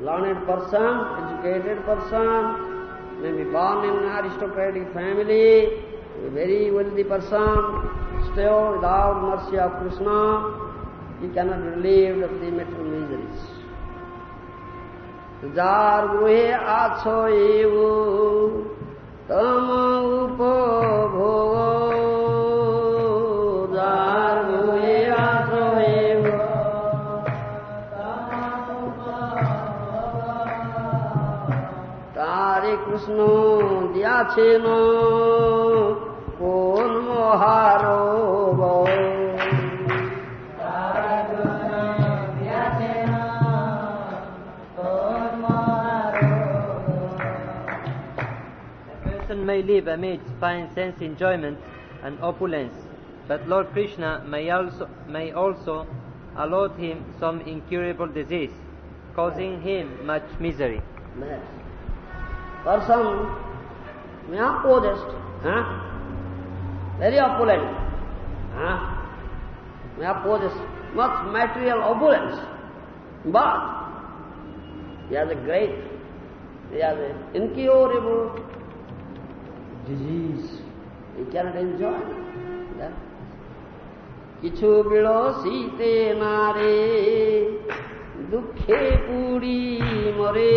learned person, educated person, may be born in an aristocratic family, a very wealthy person, still without mercy of Krishna, he cannot of the material miseries. যার গৃহে আছো তম উপভোগ। যার গৃহে আছো তারে কৃষ্ণ দিয়াছেন কোন মহারব may live amidst fine sense enjoyment and opulence, but Lord Krishna may also, may also allot him some incurable disease, causing him much misery. Yes. Person may have possessed, huh? very opulent, huh? have possessed much material opulence, but he has a great, he has an incurable disease. He cannot enjoy that. কিছু বিলসিতে না রে দুঃখে পুরি মরে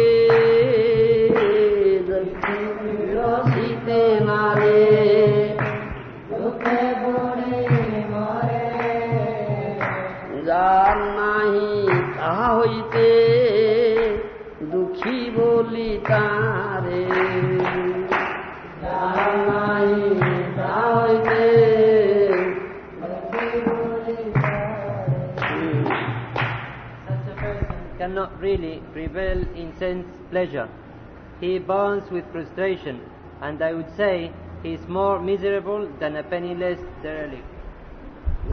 cannot really prevail in sense pleasure. He burns with frustration, and I would say he is more miserable than a penniless derelict.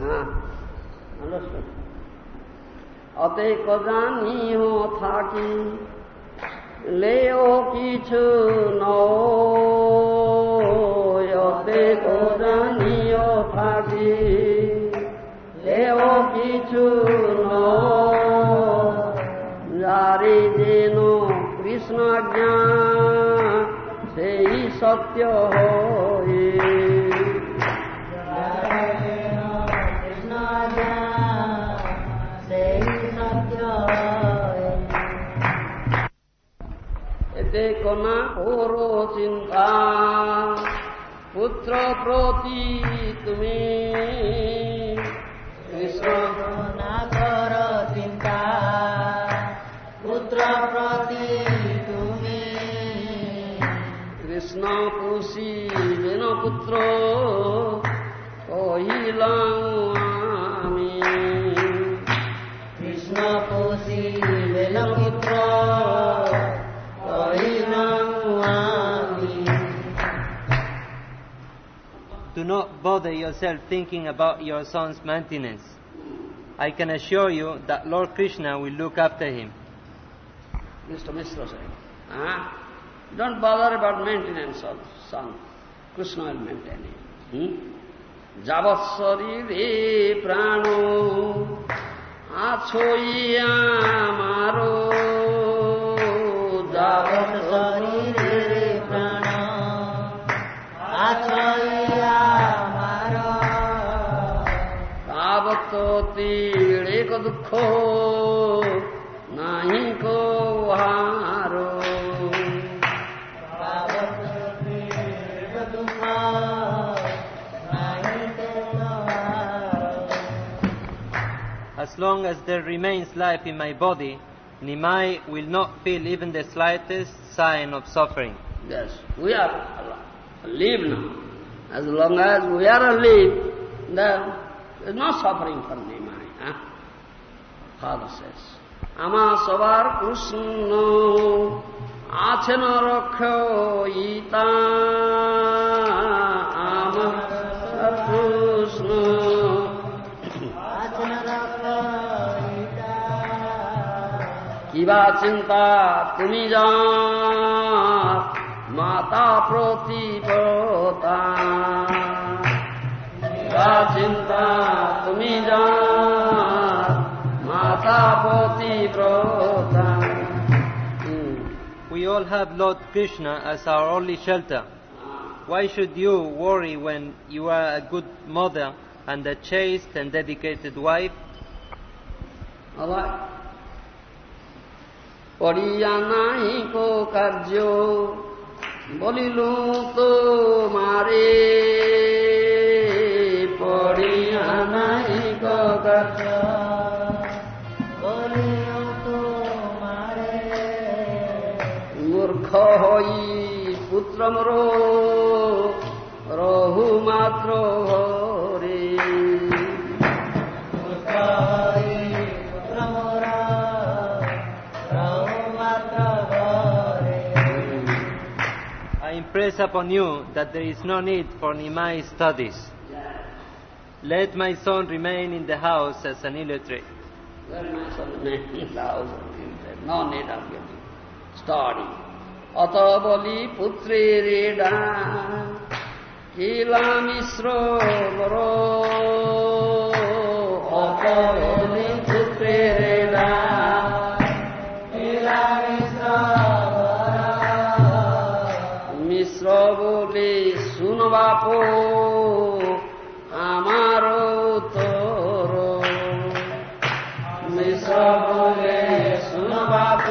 হ্যাঁ understood. অতএব জানিহ থাকি লেও কিছু নয় অতএব জানিহ থাকি লেও কিছু নয় কৃষ্ণ জ্ঞান সেই সত্য হয়ে এতে কনা করো চিন্তা পুত্র প্রতি তুমি কৃষ্ণ কৃষ্ণ পুষিবেন পুত্র কহিলাম আমি কৃষ্ণ পুষিবেন পুত্র কহিলাম আমি not bother yourself thinking about your son's maintenance. I can assure you that Lord Krishna will look after him. Mr. Mishra said, ah, Don't bother about maintenance of sun. Krishna will maintain it. যাবৎসরীরে প্রাণ আছোইয়া মারো যাবৎসরীরে প্রাণ আছোইয়া মারো prano তীড়ে দুঃখ as long as there remains life in my body, Nimai will not feel even the slightest sign of suffering. Yes, we are alive now. As long as we are alive, there is no suffering for Nimai. Huh? Father says, Ama Savar Krishna Achena Rakho Ita কিবা চিন্তা তুমি যা মাতা প্রতিপতা কিবা চিন্তা তুমি যা মাতা প্রতিব্রতা হুম। We all have Lord Krishna as our only shelter. Why should you worry when you are a good mother and a chaste and dedicated wife? আবার পড়িয়া নাই কো কার্য। বলিল তো মারে পড়িয়া নাই কো কার্য। মূর্খ হই পুত্র মর রহু মাত্র impress upon you that there is no need for Nimai studies. Let my son remain in the house as an illiterate. Let my son remain in the house as an illiterate. No need of getting study. Ata bali putri reda kila misro varo ata bali বাপ আমার তোর। মিশ্র বলে শুন বাপ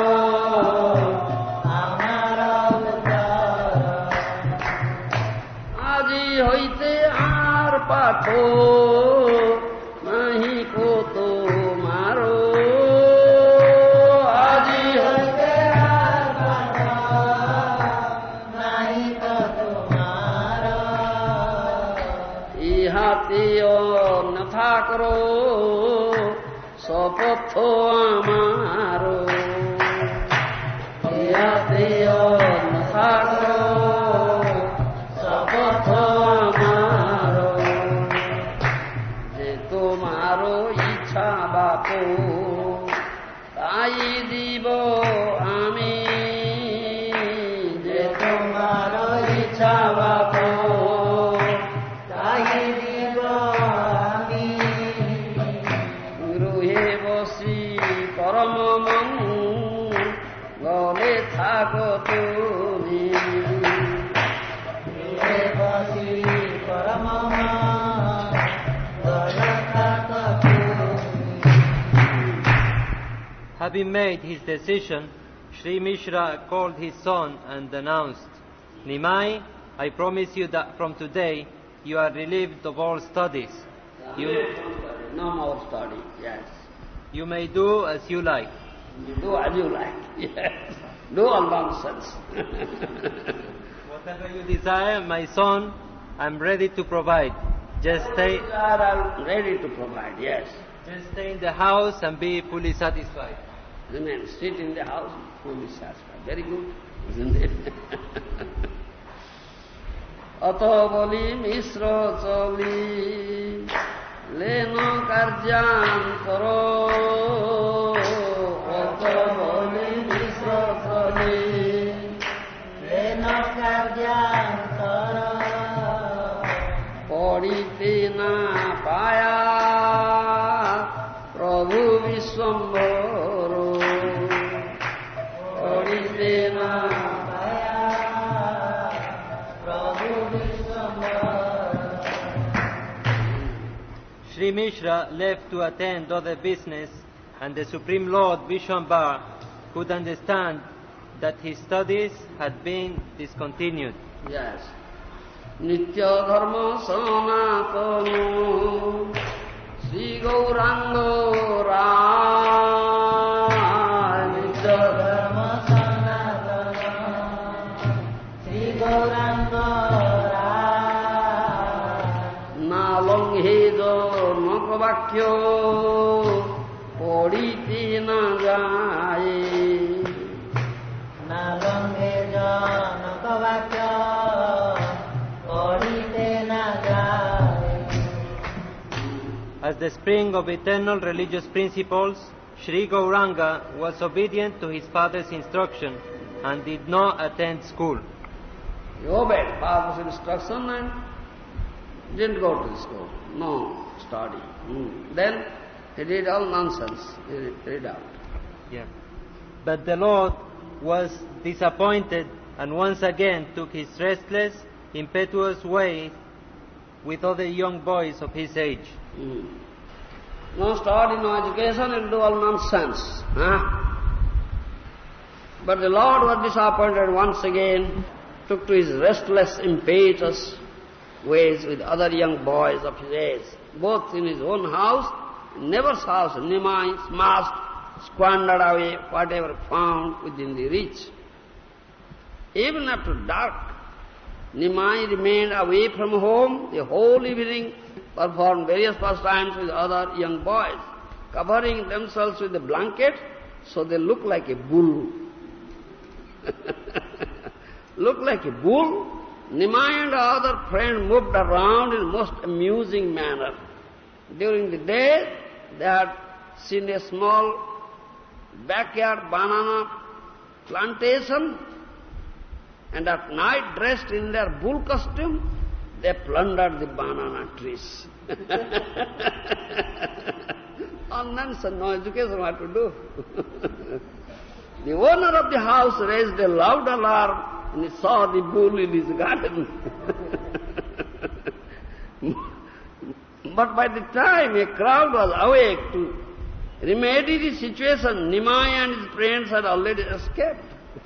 আজি হইতে আর পাঠ করো শপথ আমার ইহাতে অন্যথা করো শপথ আমার যে তোমার ইচ্ছা বাপ তাই দিব Having made his decision, Sri Mishra called his son and announced, Nimai, I promise you that from today you are relieved of all studies. You, No more study, yes. you may do as you like. You do as you like, *laughs* yes. Do all nonsense. *laughs* Whatever you desire, my son, I'm ready to provide. Just stay, are ready to provide, yes. just stay in the house and be fully satisfied. Remain, sit in the house, fully satisfied. Very good, isn't it? অত বলি মিশ্র চলি lane কার্যান্তর অত বলি মিশ্র চলি lane কার্যান্তর পড়িতে না পায়া প্রভু Bishwambhar Mishra left to attend other business, and the Supreme Lord Vishwambar could understand that his studies had been discontinued. Yes. নিত্য ধর্ম সনাতন শ্রী গৌরাঙ্গ রায় বাক্য পড়িতে না যায় না লঙ্ঘে জনক বাক্য পড়িতে না যায় As the spring of eternal religious principles, Sri Gauranga was obedient to his father's instruction and did not attend school. He obeyed father's instruction and didn't go to school. No study. Hmm. Then he did all nonsense. He read out. Yeah. But the Lord was disappointed and once again took his restless, impetuous way with other young boys of his age. Hmm. No study, no education, he'll do all nonsense. Huh? But the Lord was disappointed once again, took to his restless, impetuous ways with other young boys of his age, both in his own house, neighbor's house, Nimai, smashed, squandered away whatever found within the reach. Even after dark, Nimai remained away from home the whole evening, performed various pastimes with other young boys, covering themselves with a blanket so they look like a bull. *laughs* look like a bull. Nimai and other friends moved around in most amusing manner. During the day, they had seen a small backyard banana plantation and at night, dressed in their bull costume, they plundered the banana trees. *laughs* All nonsense, no education, what to do? *laughs* the owner of the house raised a loud alarm and he saw the bull in his garden. *laughs* but by the time a crowd was awake to remedy the situation, Nimai and his friends had already escaped.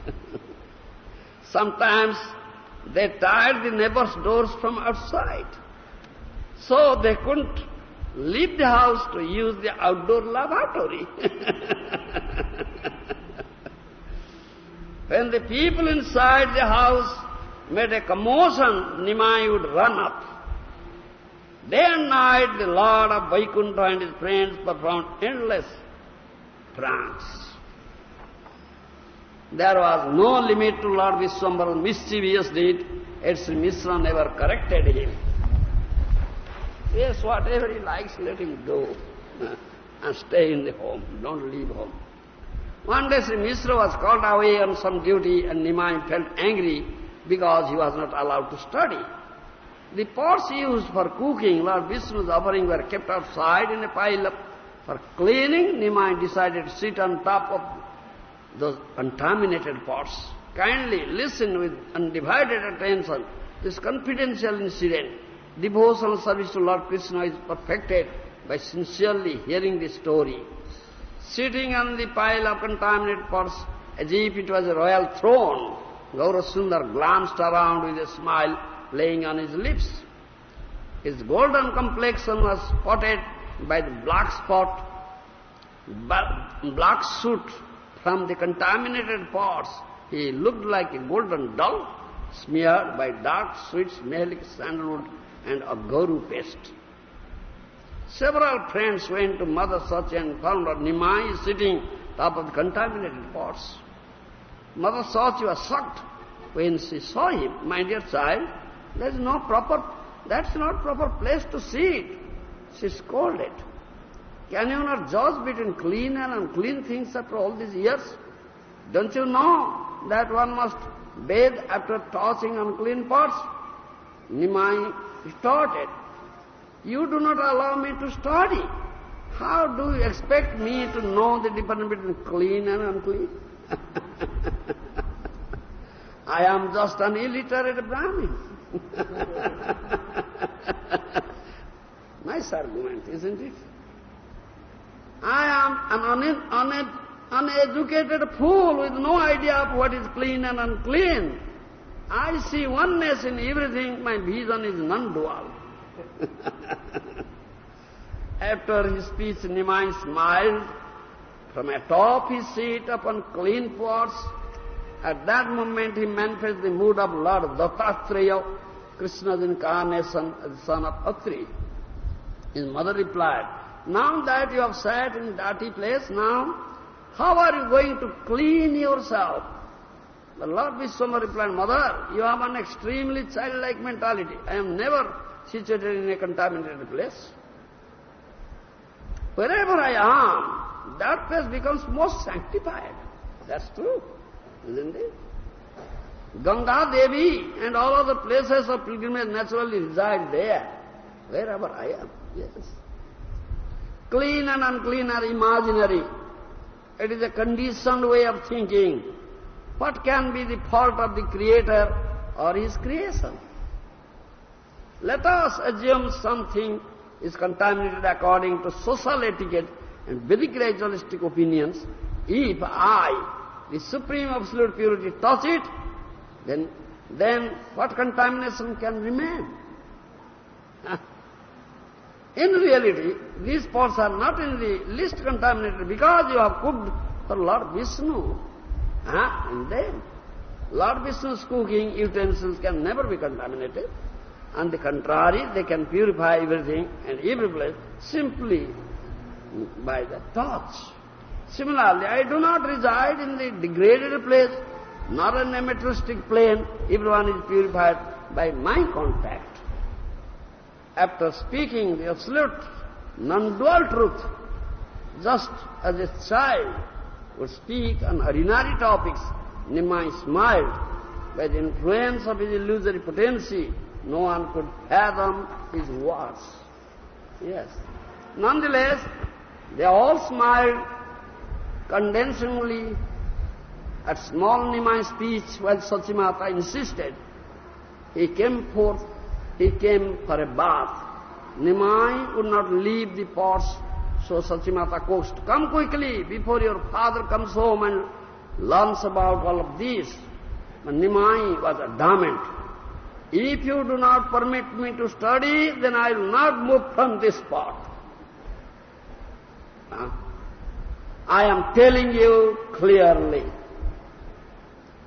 *laughs* Sometimes they tied the neighbors' doors from outside. So they couldn't leave the house to use the outdoor lavatory. *laughs* when the people inside the house made a commotion, Nimai would run up. Day and night the Lord of Vaikuntha and his friends performed endless pranks. There was no limit to Lord Vishwambara's mischievous deed, yet Mishra never corrected him. Yes, whatever he likes, let him do. *laughs* And stay in the home, don't leave home. One day Sri Mishra was called away on some duty and Nimai felt angry because he was not allowed to study. The pots used for cooking Lord Vishnu's offering were kept outside in a pile up. For cleaning, Nimai decided to sit on top of those contaminated pots. Kindly listen with undivided attention. This confidential incident, devotional service to Lord Krishna is perfected by sincerely hearing the story. Sitting on the pile of contaminated pots, as if it was a royal throne, Gaurasundar glanced around with a smile playing on his lips. His golden complexion was spotted by the black spot, black soot from the contaminated pots. He looked like a golden doll, smeared by dark, sweet smelling sandalwood and a agaru paste. Several friends went to Mother Sachi and found her Nimai sitting top of the contaminated pots. Mother Sachi was shocked when she saw him. My dear child, There is no proper, that's not proper place to sit. She scolded. It. Can you not judge between clean and unclean things after all these years? Don't you know that one must bathe after tossing unclean parts? Nimai started. You do not allow me to study. How do you expect me to know the difference between clean and unclean? *laughs* I am just an illiterate Brahmin. *laughs* nice argument, isn't it? I am an un un uneducated fool with no idea of what is clean and unclean. I see oneness in everything, my vision is non-dual. *laughs* After his speech, Nimai smiled from atop his seat upon clean pots. At that moment he manifested the mood of Lord Dattatreya, Krishna's incarnation as the son of Atri. His mother replied, Now that you have sat in a dirty place, now how are you going to clean yourself? The Lord Vishwama replied, Mother, you have an extremely childlike mentality. I am never situated in a contaminated place. Wherever I am, that place becomes most sanctified. That's true, isn't it? Ganga Devi and all other places of pilgrimage naturally reside there, wherever I am, yes. Clean and unclean are imaginary. It is a conditioned way of thinking. What can be the fault of the Creator or His creation? Let us assume something is contaminated according to social etiquette and very ritualistic opinions. If I, the Supreme Absolute Purity, touch it, then, then what contamination can remain? *laughs* In reality, these pots are not in the least contaminated because you have cooked for Lord Vishnu. Huh? And then, Lord Vishnu's cooking utensils can never be contaminated. On the contrary, they can purify everything and every place simply by the touch. Similarly, I do not reside in the degraded place, nor in a materialistic plane. Everyone is purified by my contact. After speaking the absolute, non-dual truth, just as a child would speak on ordinary topics, Nimai smiled. By the influence of his illusory potency, no one could fathom his words. Yes. Nonetheless, they all smiled condescendingly at small Nimai's speech while Sachimata insisted. He came forth, he came for a bath. Nimai would not leave the pots, so Sachimata coaxed, come quickly before your father comes home and learns about all of this. But Nimai was adamant. If you do not permit me to study, then I will not move from this spot. Huh? I am telling you clearly.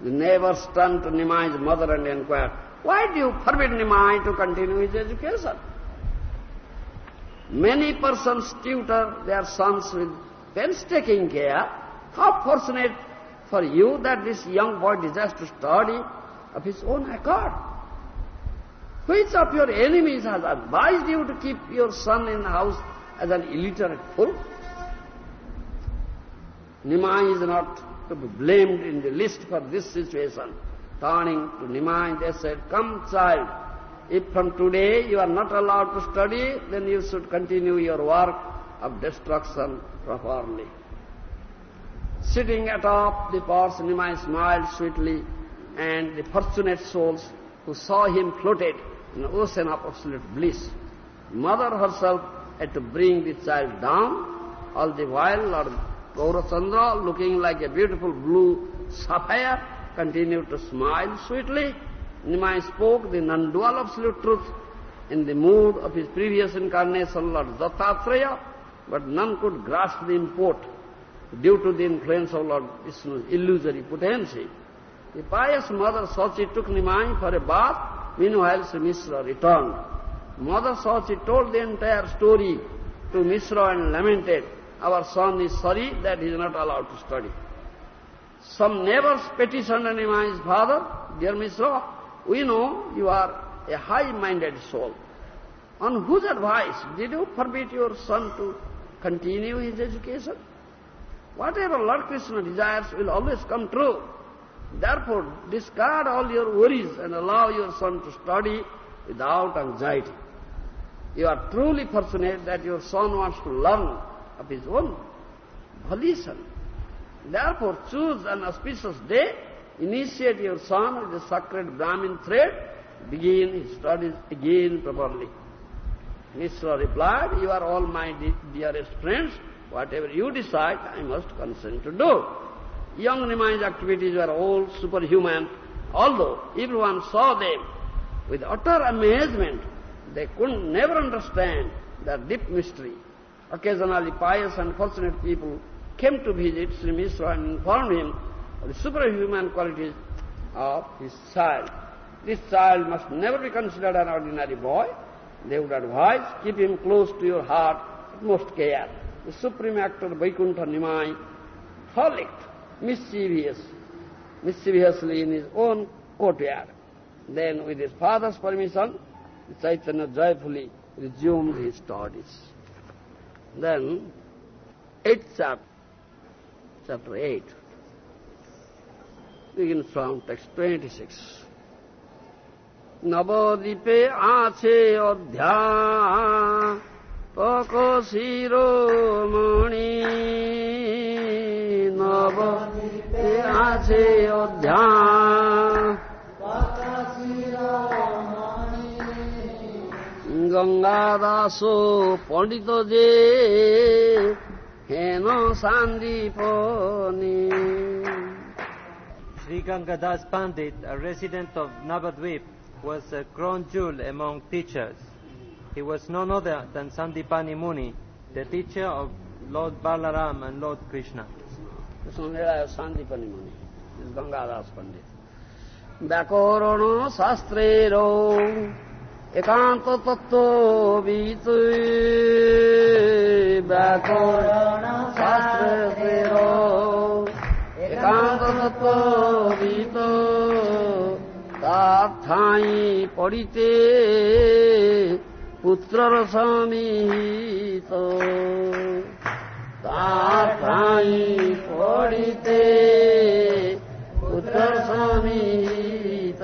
The neighbors turned to Nimai's mother and inquired, why do you forbid Nimai to continue his education? Many persons tutor their sons with painstaking care. How fortunate for you that this young boy desires to study of his own accord. Which of your enemies has advised you to keep your son in the house as an illiterate fool? Nimai is not to be blamed in the least for this situation. Turning to Nimai, they said, Come child, if from today you are not allowed to study, then you should continue your work of destruction properly. Sitting atop the porch, Nimai smiled sweetly, and the fortunate souls who saw him floated in an ocean of absolute bliss. Mother herself had to bring the child down, all the while Lord Gaurachandra, looking like a beautiful blue sapphire, continued to smile sweetly. Nimai spoke the non-dual absolute truth in the mood of his previous incarnation, Lord Dattatreya, but none could grasp the import due to the influence of Lord Vishnu's illusory potency. The pious mother Sachi took Nimai for a bath, meanwhile Sri Mishra returned. Mother Sachi told the entire story to Mishra and lamented, our son is sorry that he is not allowed to study. Some neighbors petitioned Nimai's father, Dear Mishra, we know you are a high-minded soul. On whose advice did you permit your son to continue his education? Whatever Lord Krishna desires will always come true. Therefore, discard all your worries and allow your son to study without anxiety. You are truly fortunate that your son wants to learn of his own volition. Therefore, choose an auspicious day, initiate your son with the sacred Brahmin thread, begin his studies again properly. Mishra replied, You are all my dearest friends. Whatever you decide, I must consent to do. Young Nimai's activities were all superhuman, although everyone saw them with utter amazement. They could never understand the deep mystery. Occasionally, pious and fortunate people came to visit Sri Mishra and informed him of the superhuman qualities of his child. This child must never be considered an ordinary boy. They would advise, keep him close to your heart, utmost care. The supreme actor Vaikuntha Nimai frolicked mischievous, mischievously in his own courtyard. Then, with his father's permission, Chaitanya joyfully resumed his studies. Then, eighth chapter, chapter 8, begins from text 26. নবদ্বীপে আছে অধ্যা পক শিরোমণি নবদ্বীপে আছে অধ্যা গঙ্গা দাস পণ্ডিত যে হেন সান্দীপনী Sri Gangadas Pandit, a resident of Navadvip, was a crown jewel among teachers. He was none other than Sandipani Muni, the teacher of Lord Balaram and Lord Krishna. কৃষ্ণলীলায় শান্তিপনি মনি গঙ্গাদাস পণ্ডিত ব্যাকরণ শাস্ত্রের একান্ত তত্ত্ববিদ ব্যাকরণ শাস্ত্রের একান্ত তত্ত্ববিদ তার ঠাঁই পড়িতে পুত্রর সমিহিত তার ঠাঁই পড়িতে পুত্র সমিহিত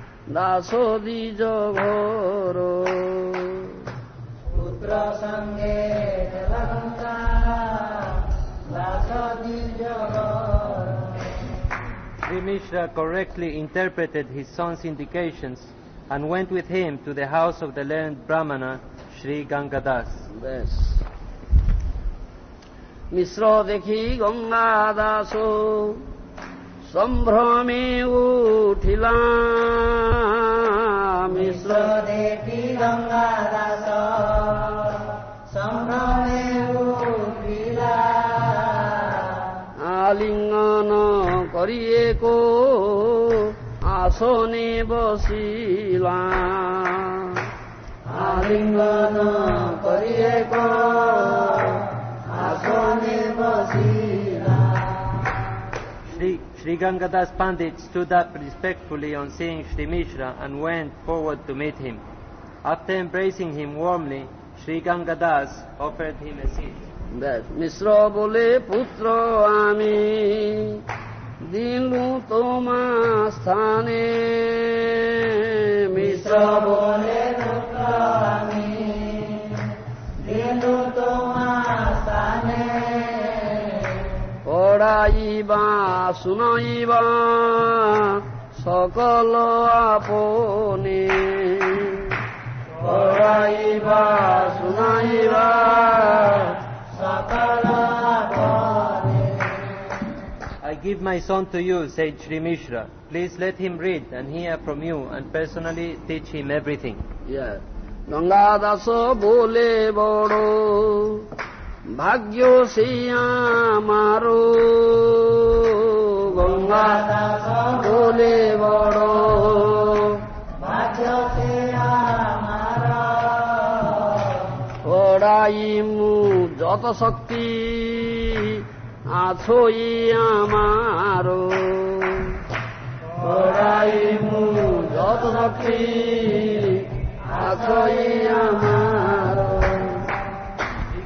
দাস দ্বিজ ঘর পুত্র সঙ্গে দেবগঙ্গা দাস দ্বিজ Sri Mishra correctly interpreted his son's indications and went with him to the house of the learned Brahmana, Sri Gangadas. বেশ মিশ্র দেখি গঙ্গা দাস সম্ভ্রমে উঠিলা মিশ্র দেবী গঙ্গা দাস সম্ভ্রমে উঠিলা আলিঙ্গন করিয়ে কো আসনে বসিলা আলিঙ্গন করিয়ে কো আসনে Basila Sri, Sri Gangadas Pandit stood up respectfully on seeing Sri Mishra and went forward to meet him. After embracing him warmly, Sri Gangadas offered him a seat. ব্যাস মিশ্র বলে পুত্র আমি দিলু তোমা স্থানে মিশ্র বলে পড়াইবা শুনাইবা সকল আপনে পড়াইবা শুনাইবা সকল আপনে I give my son to you, said Sri Mishra. Please let him read and hear from you and personally teach him everything. Yeah. Ganga Das বলে বড় ভাগ্য সে আমারো গঙ্গা দাস বলে বড় ভাগ্য সে আমার ওড়াই মু যত শক্তি আছোই আমার ওড়াই মু যত শক্তি আছোই আমার Sri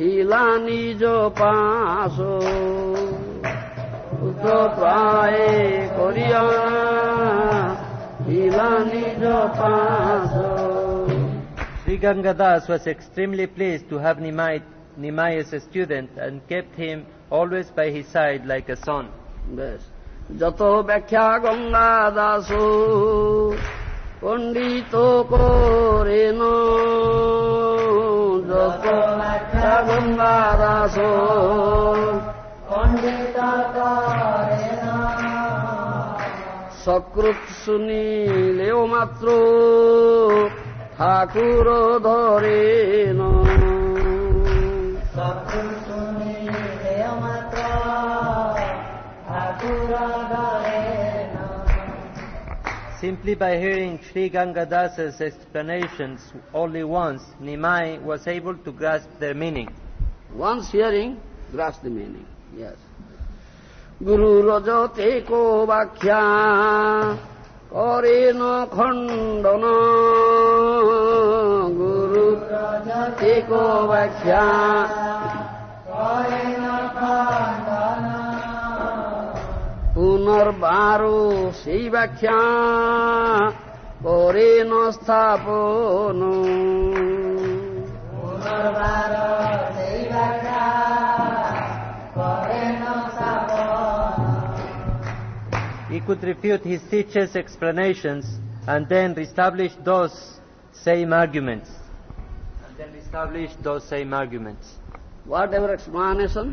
হিলা নিজ পাশ প্রায় করিয়ারা হিলা নিজ পাশ Sri Gangadas was extremely pleased to have Nimai, Nimai as a student and kept him always by his side like a son. যত ব্যাখ্যা গঙ্গা দাস পণ্ডিত করেন যত ব্যাখ্যা গঙ্গা দাস পণ্ডিত করেন সকৃত শুনিলেও মাত্র ঠাকুর ধরেন সত্য Simply by hearing Sri Gangadasa's explanations only once, Nimai was able to grasp their meaning. Once hearing, grasp the meaning, yes. Guru rajate ko vakhya kare no khandana Guru rajate ko vakhya kare no khandana পুনর্বার সেই ব্যাখ্যা করেন স্থাপন He could refute his teacher's explanations and then reestablish those same arguments. And then establish those same arguments. whatever explanation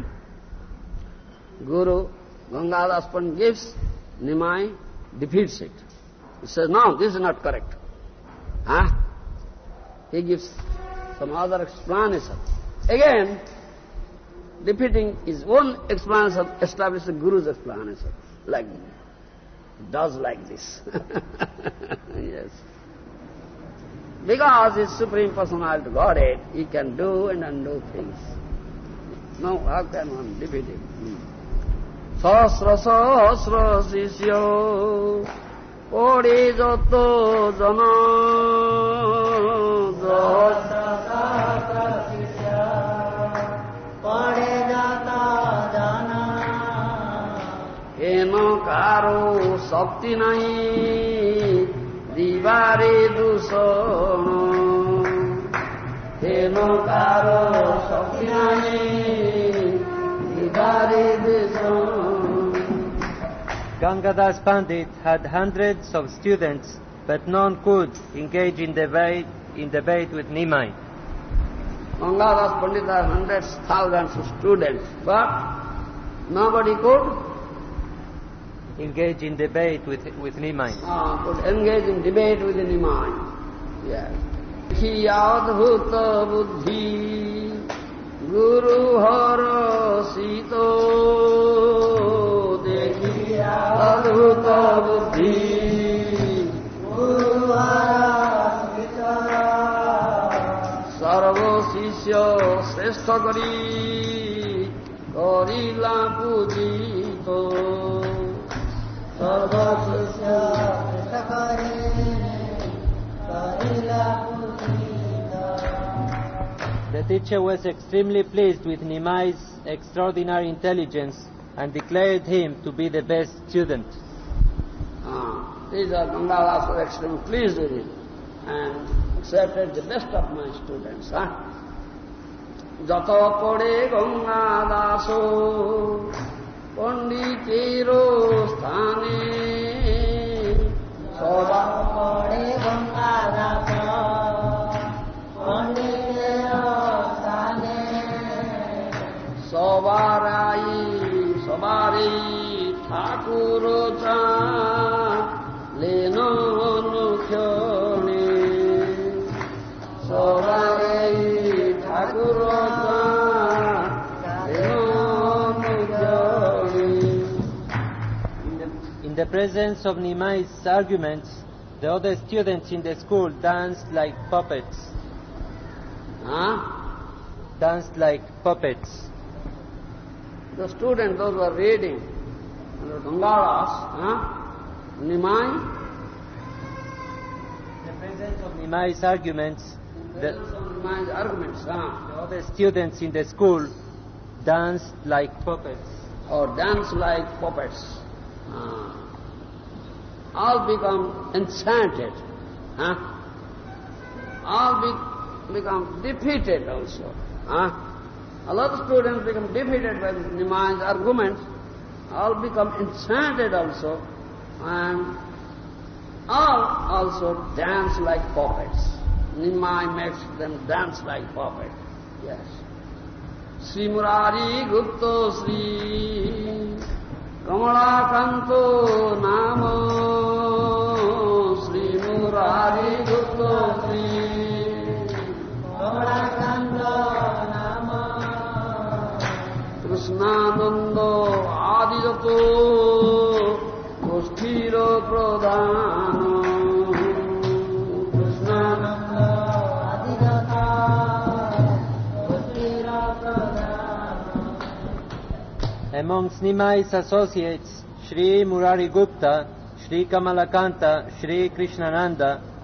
Guru Gangadas Pandit gives, Nimai defeats it. He says, no, this is not correct. Huh? He gives some other explanation. Again, defeating his own explanation, establishes Guru's explanation. Like, does like this. *laughs* yes. Because his Supreme Personality Godhead, he can do and undo things. No, how can one defeat him? Hmm. Hmm. সহস্র সহস্র শিষ্য পড়ে যত জন পড়ে যত জন হেন কারো শক্তি নাই দিবারে দূষণ হেন কারো শক্তি নাই দিবারে দূষণ Gangadas Pandit had hundreds of students, but none could engage in debate, in debate with Nimai. Gangadas Pandit had hundreds, thousands of students, but nobody could, Engage in debate with, with Nimai. uh, could engage in debate with mind. Yes. Buddhi গুরু হর শীত দেখি অদ্ভুত বুদ্ধি সর্ব শিষ্য শ্রেষ্ঠ করি করিলা পুজি তো সর্ব শিষ্য শ্রেষ্ঠ করি করিলা The teacher was extremely pleased with Nimai's extraordinary intelligence and declared him to be the best student. Ah, these are Gangadas were extremely pleased with him and accepted the best of my students. Huh? যত পড়ে গঙ্গা দাস পণ্ডিতের presence of Nimai's arguments, the other students in the school danced like puppets, Huh? danced like puppets. The students, those who are reading, under Gangadas, huh? Nimai, the presence of Nimai's arguments, the, Presence of Nimai's arguments, huh? the other students in the school danced like puppets. or dance like puppets. Ah all become enchanted, huh? all be, become defeated also. Huh? A lot of students become defeated by Nimai's arguments, all become enchanted also, and all also dance like puppets. Nimai makes them dance like puppets. Yes. Sri Murari Gupta Sri कमलाकान्तो Krishnananda আদিরত গোষ্ঠীর প্রধান কৃষ্ণানন্দ আদিদতা গোষ্ঠীর প্রধান Amongst Nimai's associates, Sri Murari Gupta, Sri Kamalakanta, Sri Krishnananda,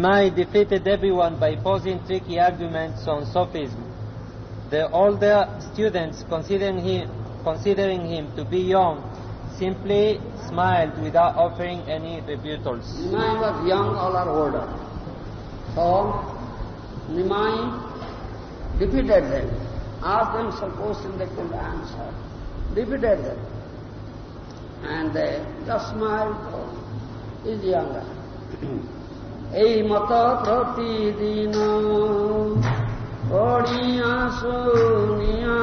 Nimai defeated everyone by posing tricky arguments on sophism. The older students, considering him, considering him to be young, simply smiled without offering any rebuttals. Nimai was young, all are older. So, Nimai defeated them. Asked them some they could answer. Defeated them. And they just smiled. Oh, he's younger. *clears throat* এই মত প্রতিদিন পড়িয়া শুনিয়া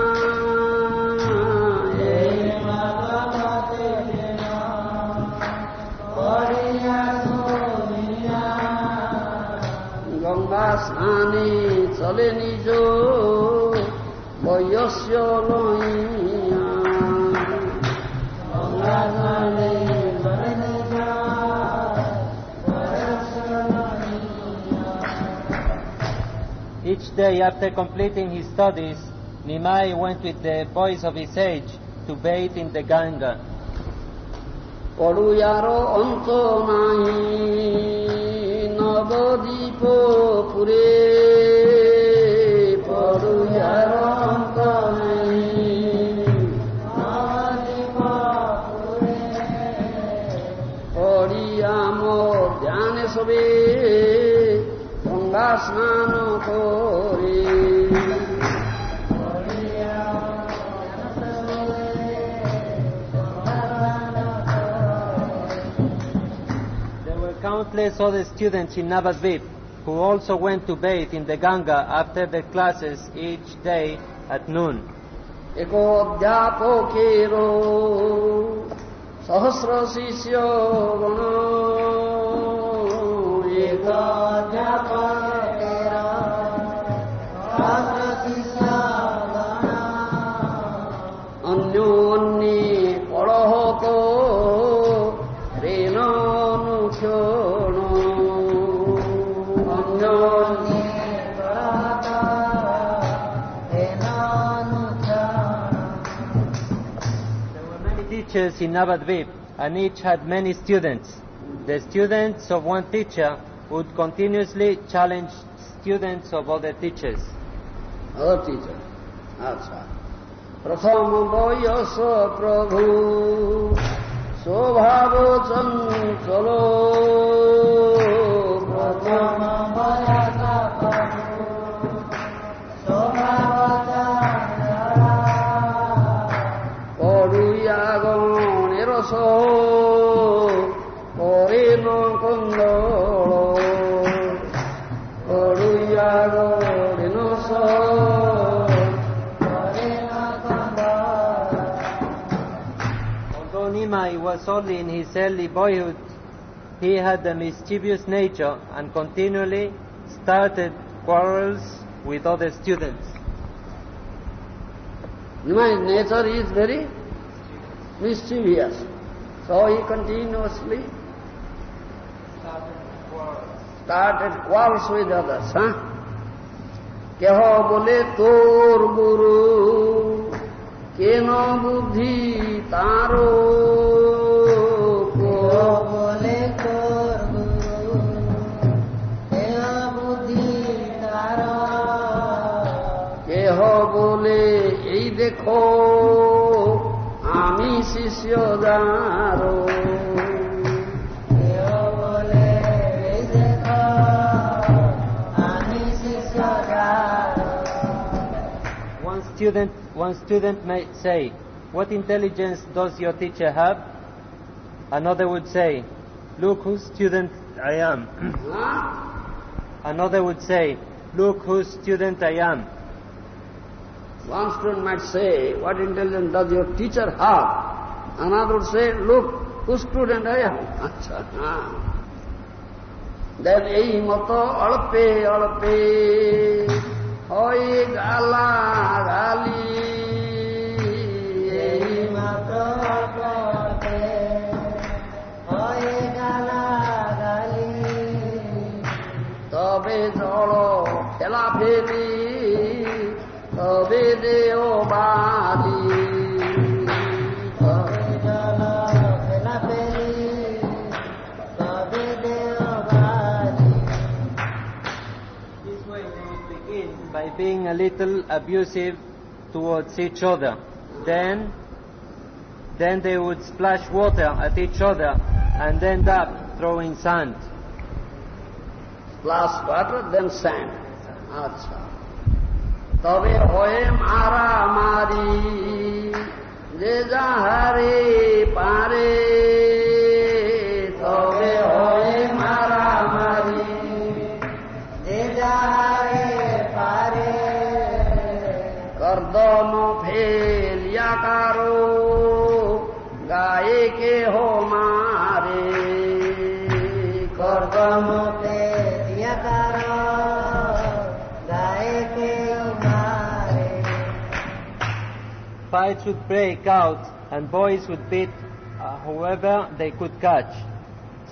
এই গঙ্গা স্নানে চলে নিজ বয়স্য লইয়া গঙ্গা স্নানে Each day after completing his studies, Nimai went with the boys of his age to bathe in the Ganga. পড়ুয়ার অন্ত নাই নবদ্বীপ পুরে পড়ুয়ার অন্ত নাই পড়িয়াম ধ্যানে সবে গঙ্গা স্নান করে There were countless other students in Navadvip who also went to bathe in the Ganga after their classes each day at noon. এক অধ্যাপকের সহস্র শিষ্য গণ এক in Navadvip, and each had many students. The students of one teacher would continuously challenge students of other teachers. Other teacher. আচ্ছা প্রথম বয়স প্রভু স্বভাব চঞ্চল Although Nimai was only in his early boyhood, he had a mischievous nature and continually started quarrels with other students. Nimai's nature is very mischievous. So he continuously started quarrels with others. Huh? কেহ বলে তোর গুরু কেন বুদ্ধি তারো বলে তোর গুরু দেহ বুদ্ধি তার কেহ বলে এই দেখো আমি শিষ্য যারো দেহ বলে এই দেখো আমি শিষ্য One student, one student might say, "What intelligence does your teacher have?" Another would say, "Look whose student I am." হ্যাঁ *clears throat* Another would say, "Look whose student I am." One student might say, what intelligence does your teacher have? আনাদর সে লোক student আয় আচ্ছা হ্যাঁ এই মত অল্পে অল্পে হয়ে গালা গালি জল খেলা ফেলি তবে দেও বা being a little abusive towards each other. Then, then they would splash water at each other and end up throwing sand. plus water, then sand. আচ্ছা তবে হয়ে মারামারি যে যাহারে পারে কর্দম ফেলিয়া কারো গায়ে কেহ মারে কর্দম কর্মতে দিয়া কার গায়ে কেউ মারে Fights would break out and boys would beat uh, whoever they could catch.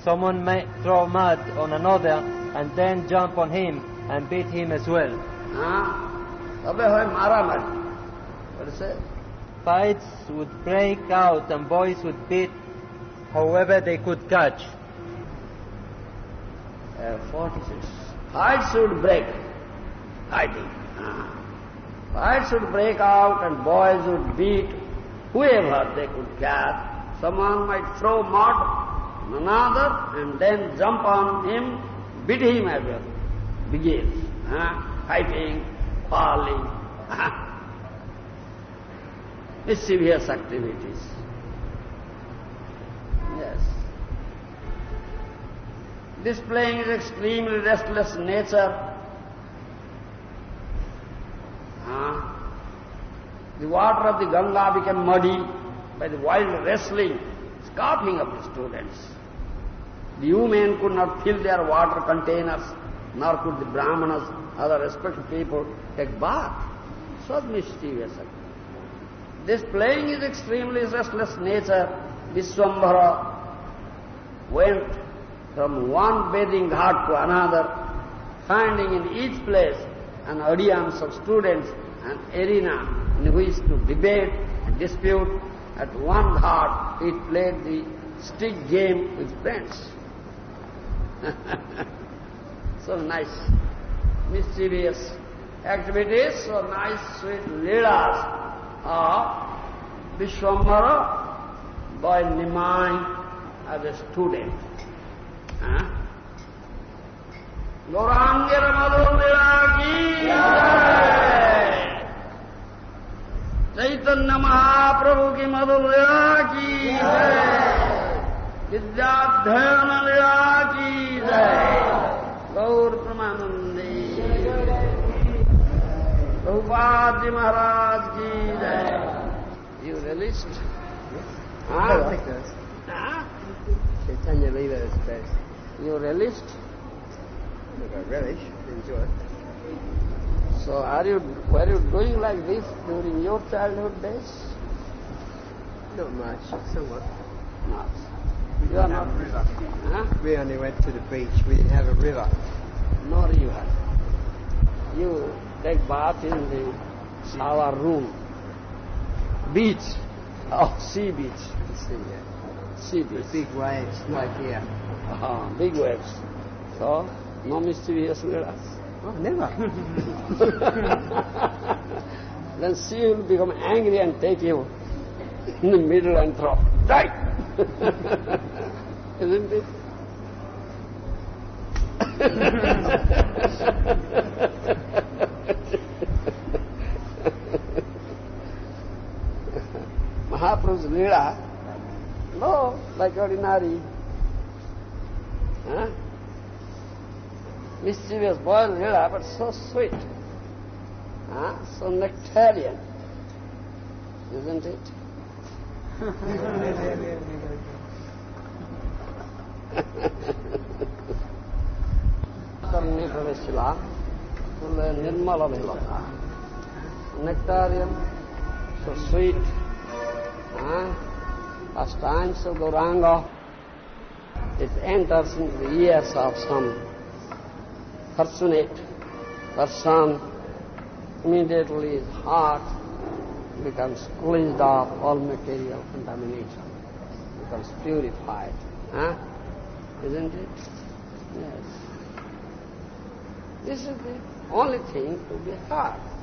Someone might throw mud on another and then jump on him and beat him as well. হ্যাঁ তবে হয় মারামারি what it says. Fights would break out and boys would beat whoever they could catch. Uh, 46. Fights would break, I think. Ah. Fights would break out and boys would beat whoever they could catch. Someone might throw mud on another and then jump on him, beat him as well. Begins, huh? fighting, falling. Ah. Ah. Mischievous activities. Yes. Displaying his extremely restless nature. The water of the Ganga became muddy by the wild wrestling, scoffing of the students. The women could not fill their water containers, nor could the brahmanas, other respected people, take bath. So mischievous. Displaying is extremely restless nature, Vishwambhara went from one bathing ghat to another, finding in each place an audience of students, an arena in which to debate and dispute. At one ghat, he played the stick game with friends. *laughs* so nice, mischievous activities, so nice, sweet leelas of Vishwambara by Nimai as a student. গৌরাঙ্গের মাধবী চৈতন্য মহাপ্রভু কি মধুরা কি বিদ্যাধ্যয়ন লীলা কি Gour Pramananda Prabhupada Maharaj ki You released? Yes. Ah. I'll take those. Ah? Chaitanya Leela is best. You relished? Look, I relish, enjoy. So are you, were you doing like this during your childhood days? Not much, somewhat. Not. We you are not. river. Huh? We only went to the beach. We didn't have a river. Nor you have. You take bath in the shower room. Beach. Oh, sea beach. See, yeah. Sea beach. big waves like here. Uh, big waves. So, no mischievous leaders. Oh, never. *laughs* then sea will become angry and take you in the middle and throw. Die! *laughs* Isn't it? *laughs* Mahaprabhu's lila, no, like ordinary. Huh? Mischievous boy lila, but so sweet. Huh? So nectarian. Isn't it? nectarian. nectarian. ನಿರ್ಮಲವಿಲ್ಲ ನೆಕ್ಟಾರಿಯಂ so sweet. Huh? Pastimes of Gauranga, it enters into the ears of some fortunate person, immediately his heart becomes cleansed of all material contamination, becomes purified. Huh? Isn't it? Yes. This is the only thing to be heard.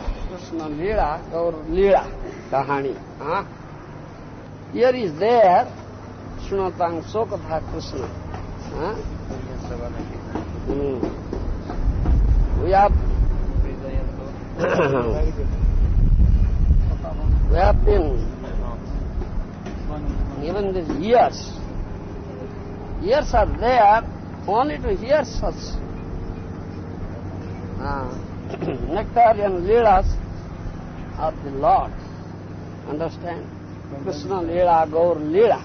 Krishna लीला और लीला कहानी यरी देर सुनता हूँ? कथा Krishna even this ears ears are there only to hears such *clears throat* nectarian leelas of the Lord. Understand? Krishna Leela, Gaur Leela.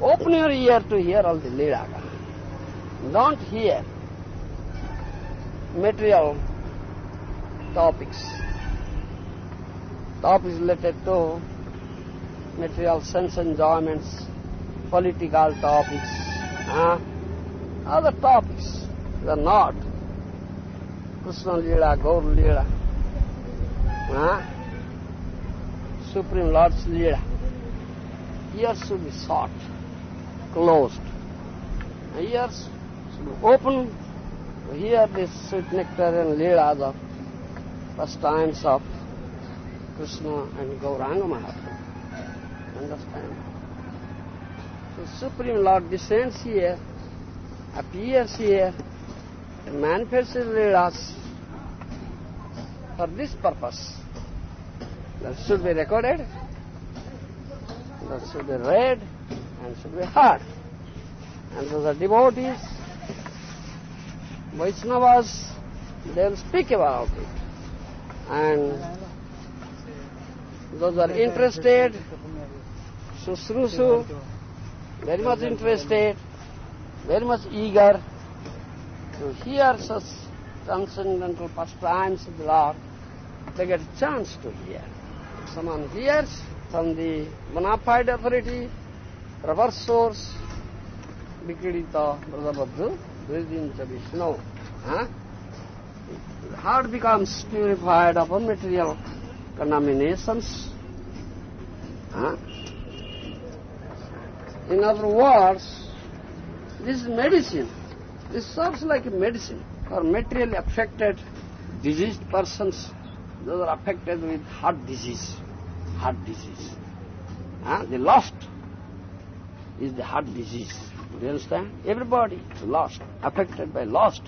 Open your ear to hear all the Leela. Don't hear material topics. Topics related to material sense enjoyments, political topics, huh? other topics. They are not. Krishna Leela, Gaur Leela? Supreme Lord's Leela. Ears should closed. Ears open this sweet nectar and Leelas of pastimes of Krishna and Gauranga Mahaprabhu. Understand? So Supreme Lord descends here, appears here, his Leelas for this purpose. That should be recorded, that should be read, and should be heard. And those are devotees, Vaishnavas, they'll speak about it. And those are interested, Susrusu, very much interested, very much eager to hear such transcendental pastimes of the Lord, they get a chance to hear. Someone hears from the bona fide authority, proper source, Vikridita Bradabadhu, Vridincha Vishnu, huh? the heart becomes purified of all material contaminations. Huh? In other words, this is medicine. This serves like a medicine for materially affected, diseased persons. Those are affected with heart disease. Heart disease. Huh? The lost is the heart disease. Do you understand? Everybody is lost, affected by lost.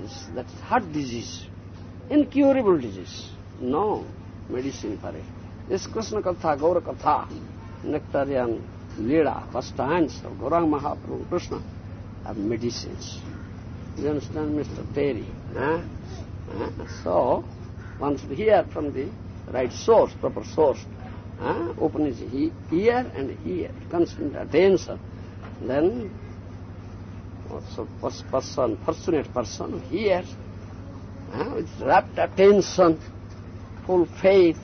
This, that's heart disease. Incurable disease. No medicine for it. This Krishna Katha, Gaura Katha, Nectarian Leela, first hands of Gaurang Mahaprabhu Krishna are medicines. You understand, Mr. Terry? Huh? Huh? So, one should hear from the right source, proper source. Huh? Open his ear and hear, constant attention. Then, also pers- person, fortunate person hears huh? with rapt attention, full faith,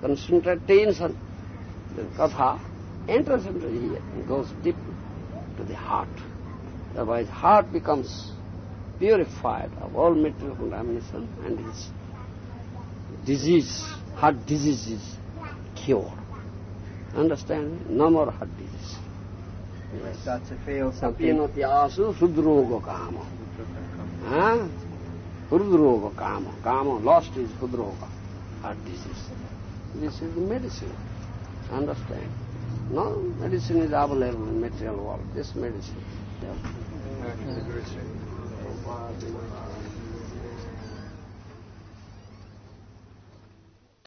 constant attention. The katha enters into the ear and goes deep to the heart. Otherwise, heart becomes purified of all material contamination and his disease, heart disease is cured. Understand? No more heart disease. Start to feel something. Sapinotyasu hridroga kama. Huh? Hridroga kama. Kama, lost is hridroga, heart disease. This is medicine. Understand? No medicine is available in material world. This medicine. Mm-hmm. Yeah.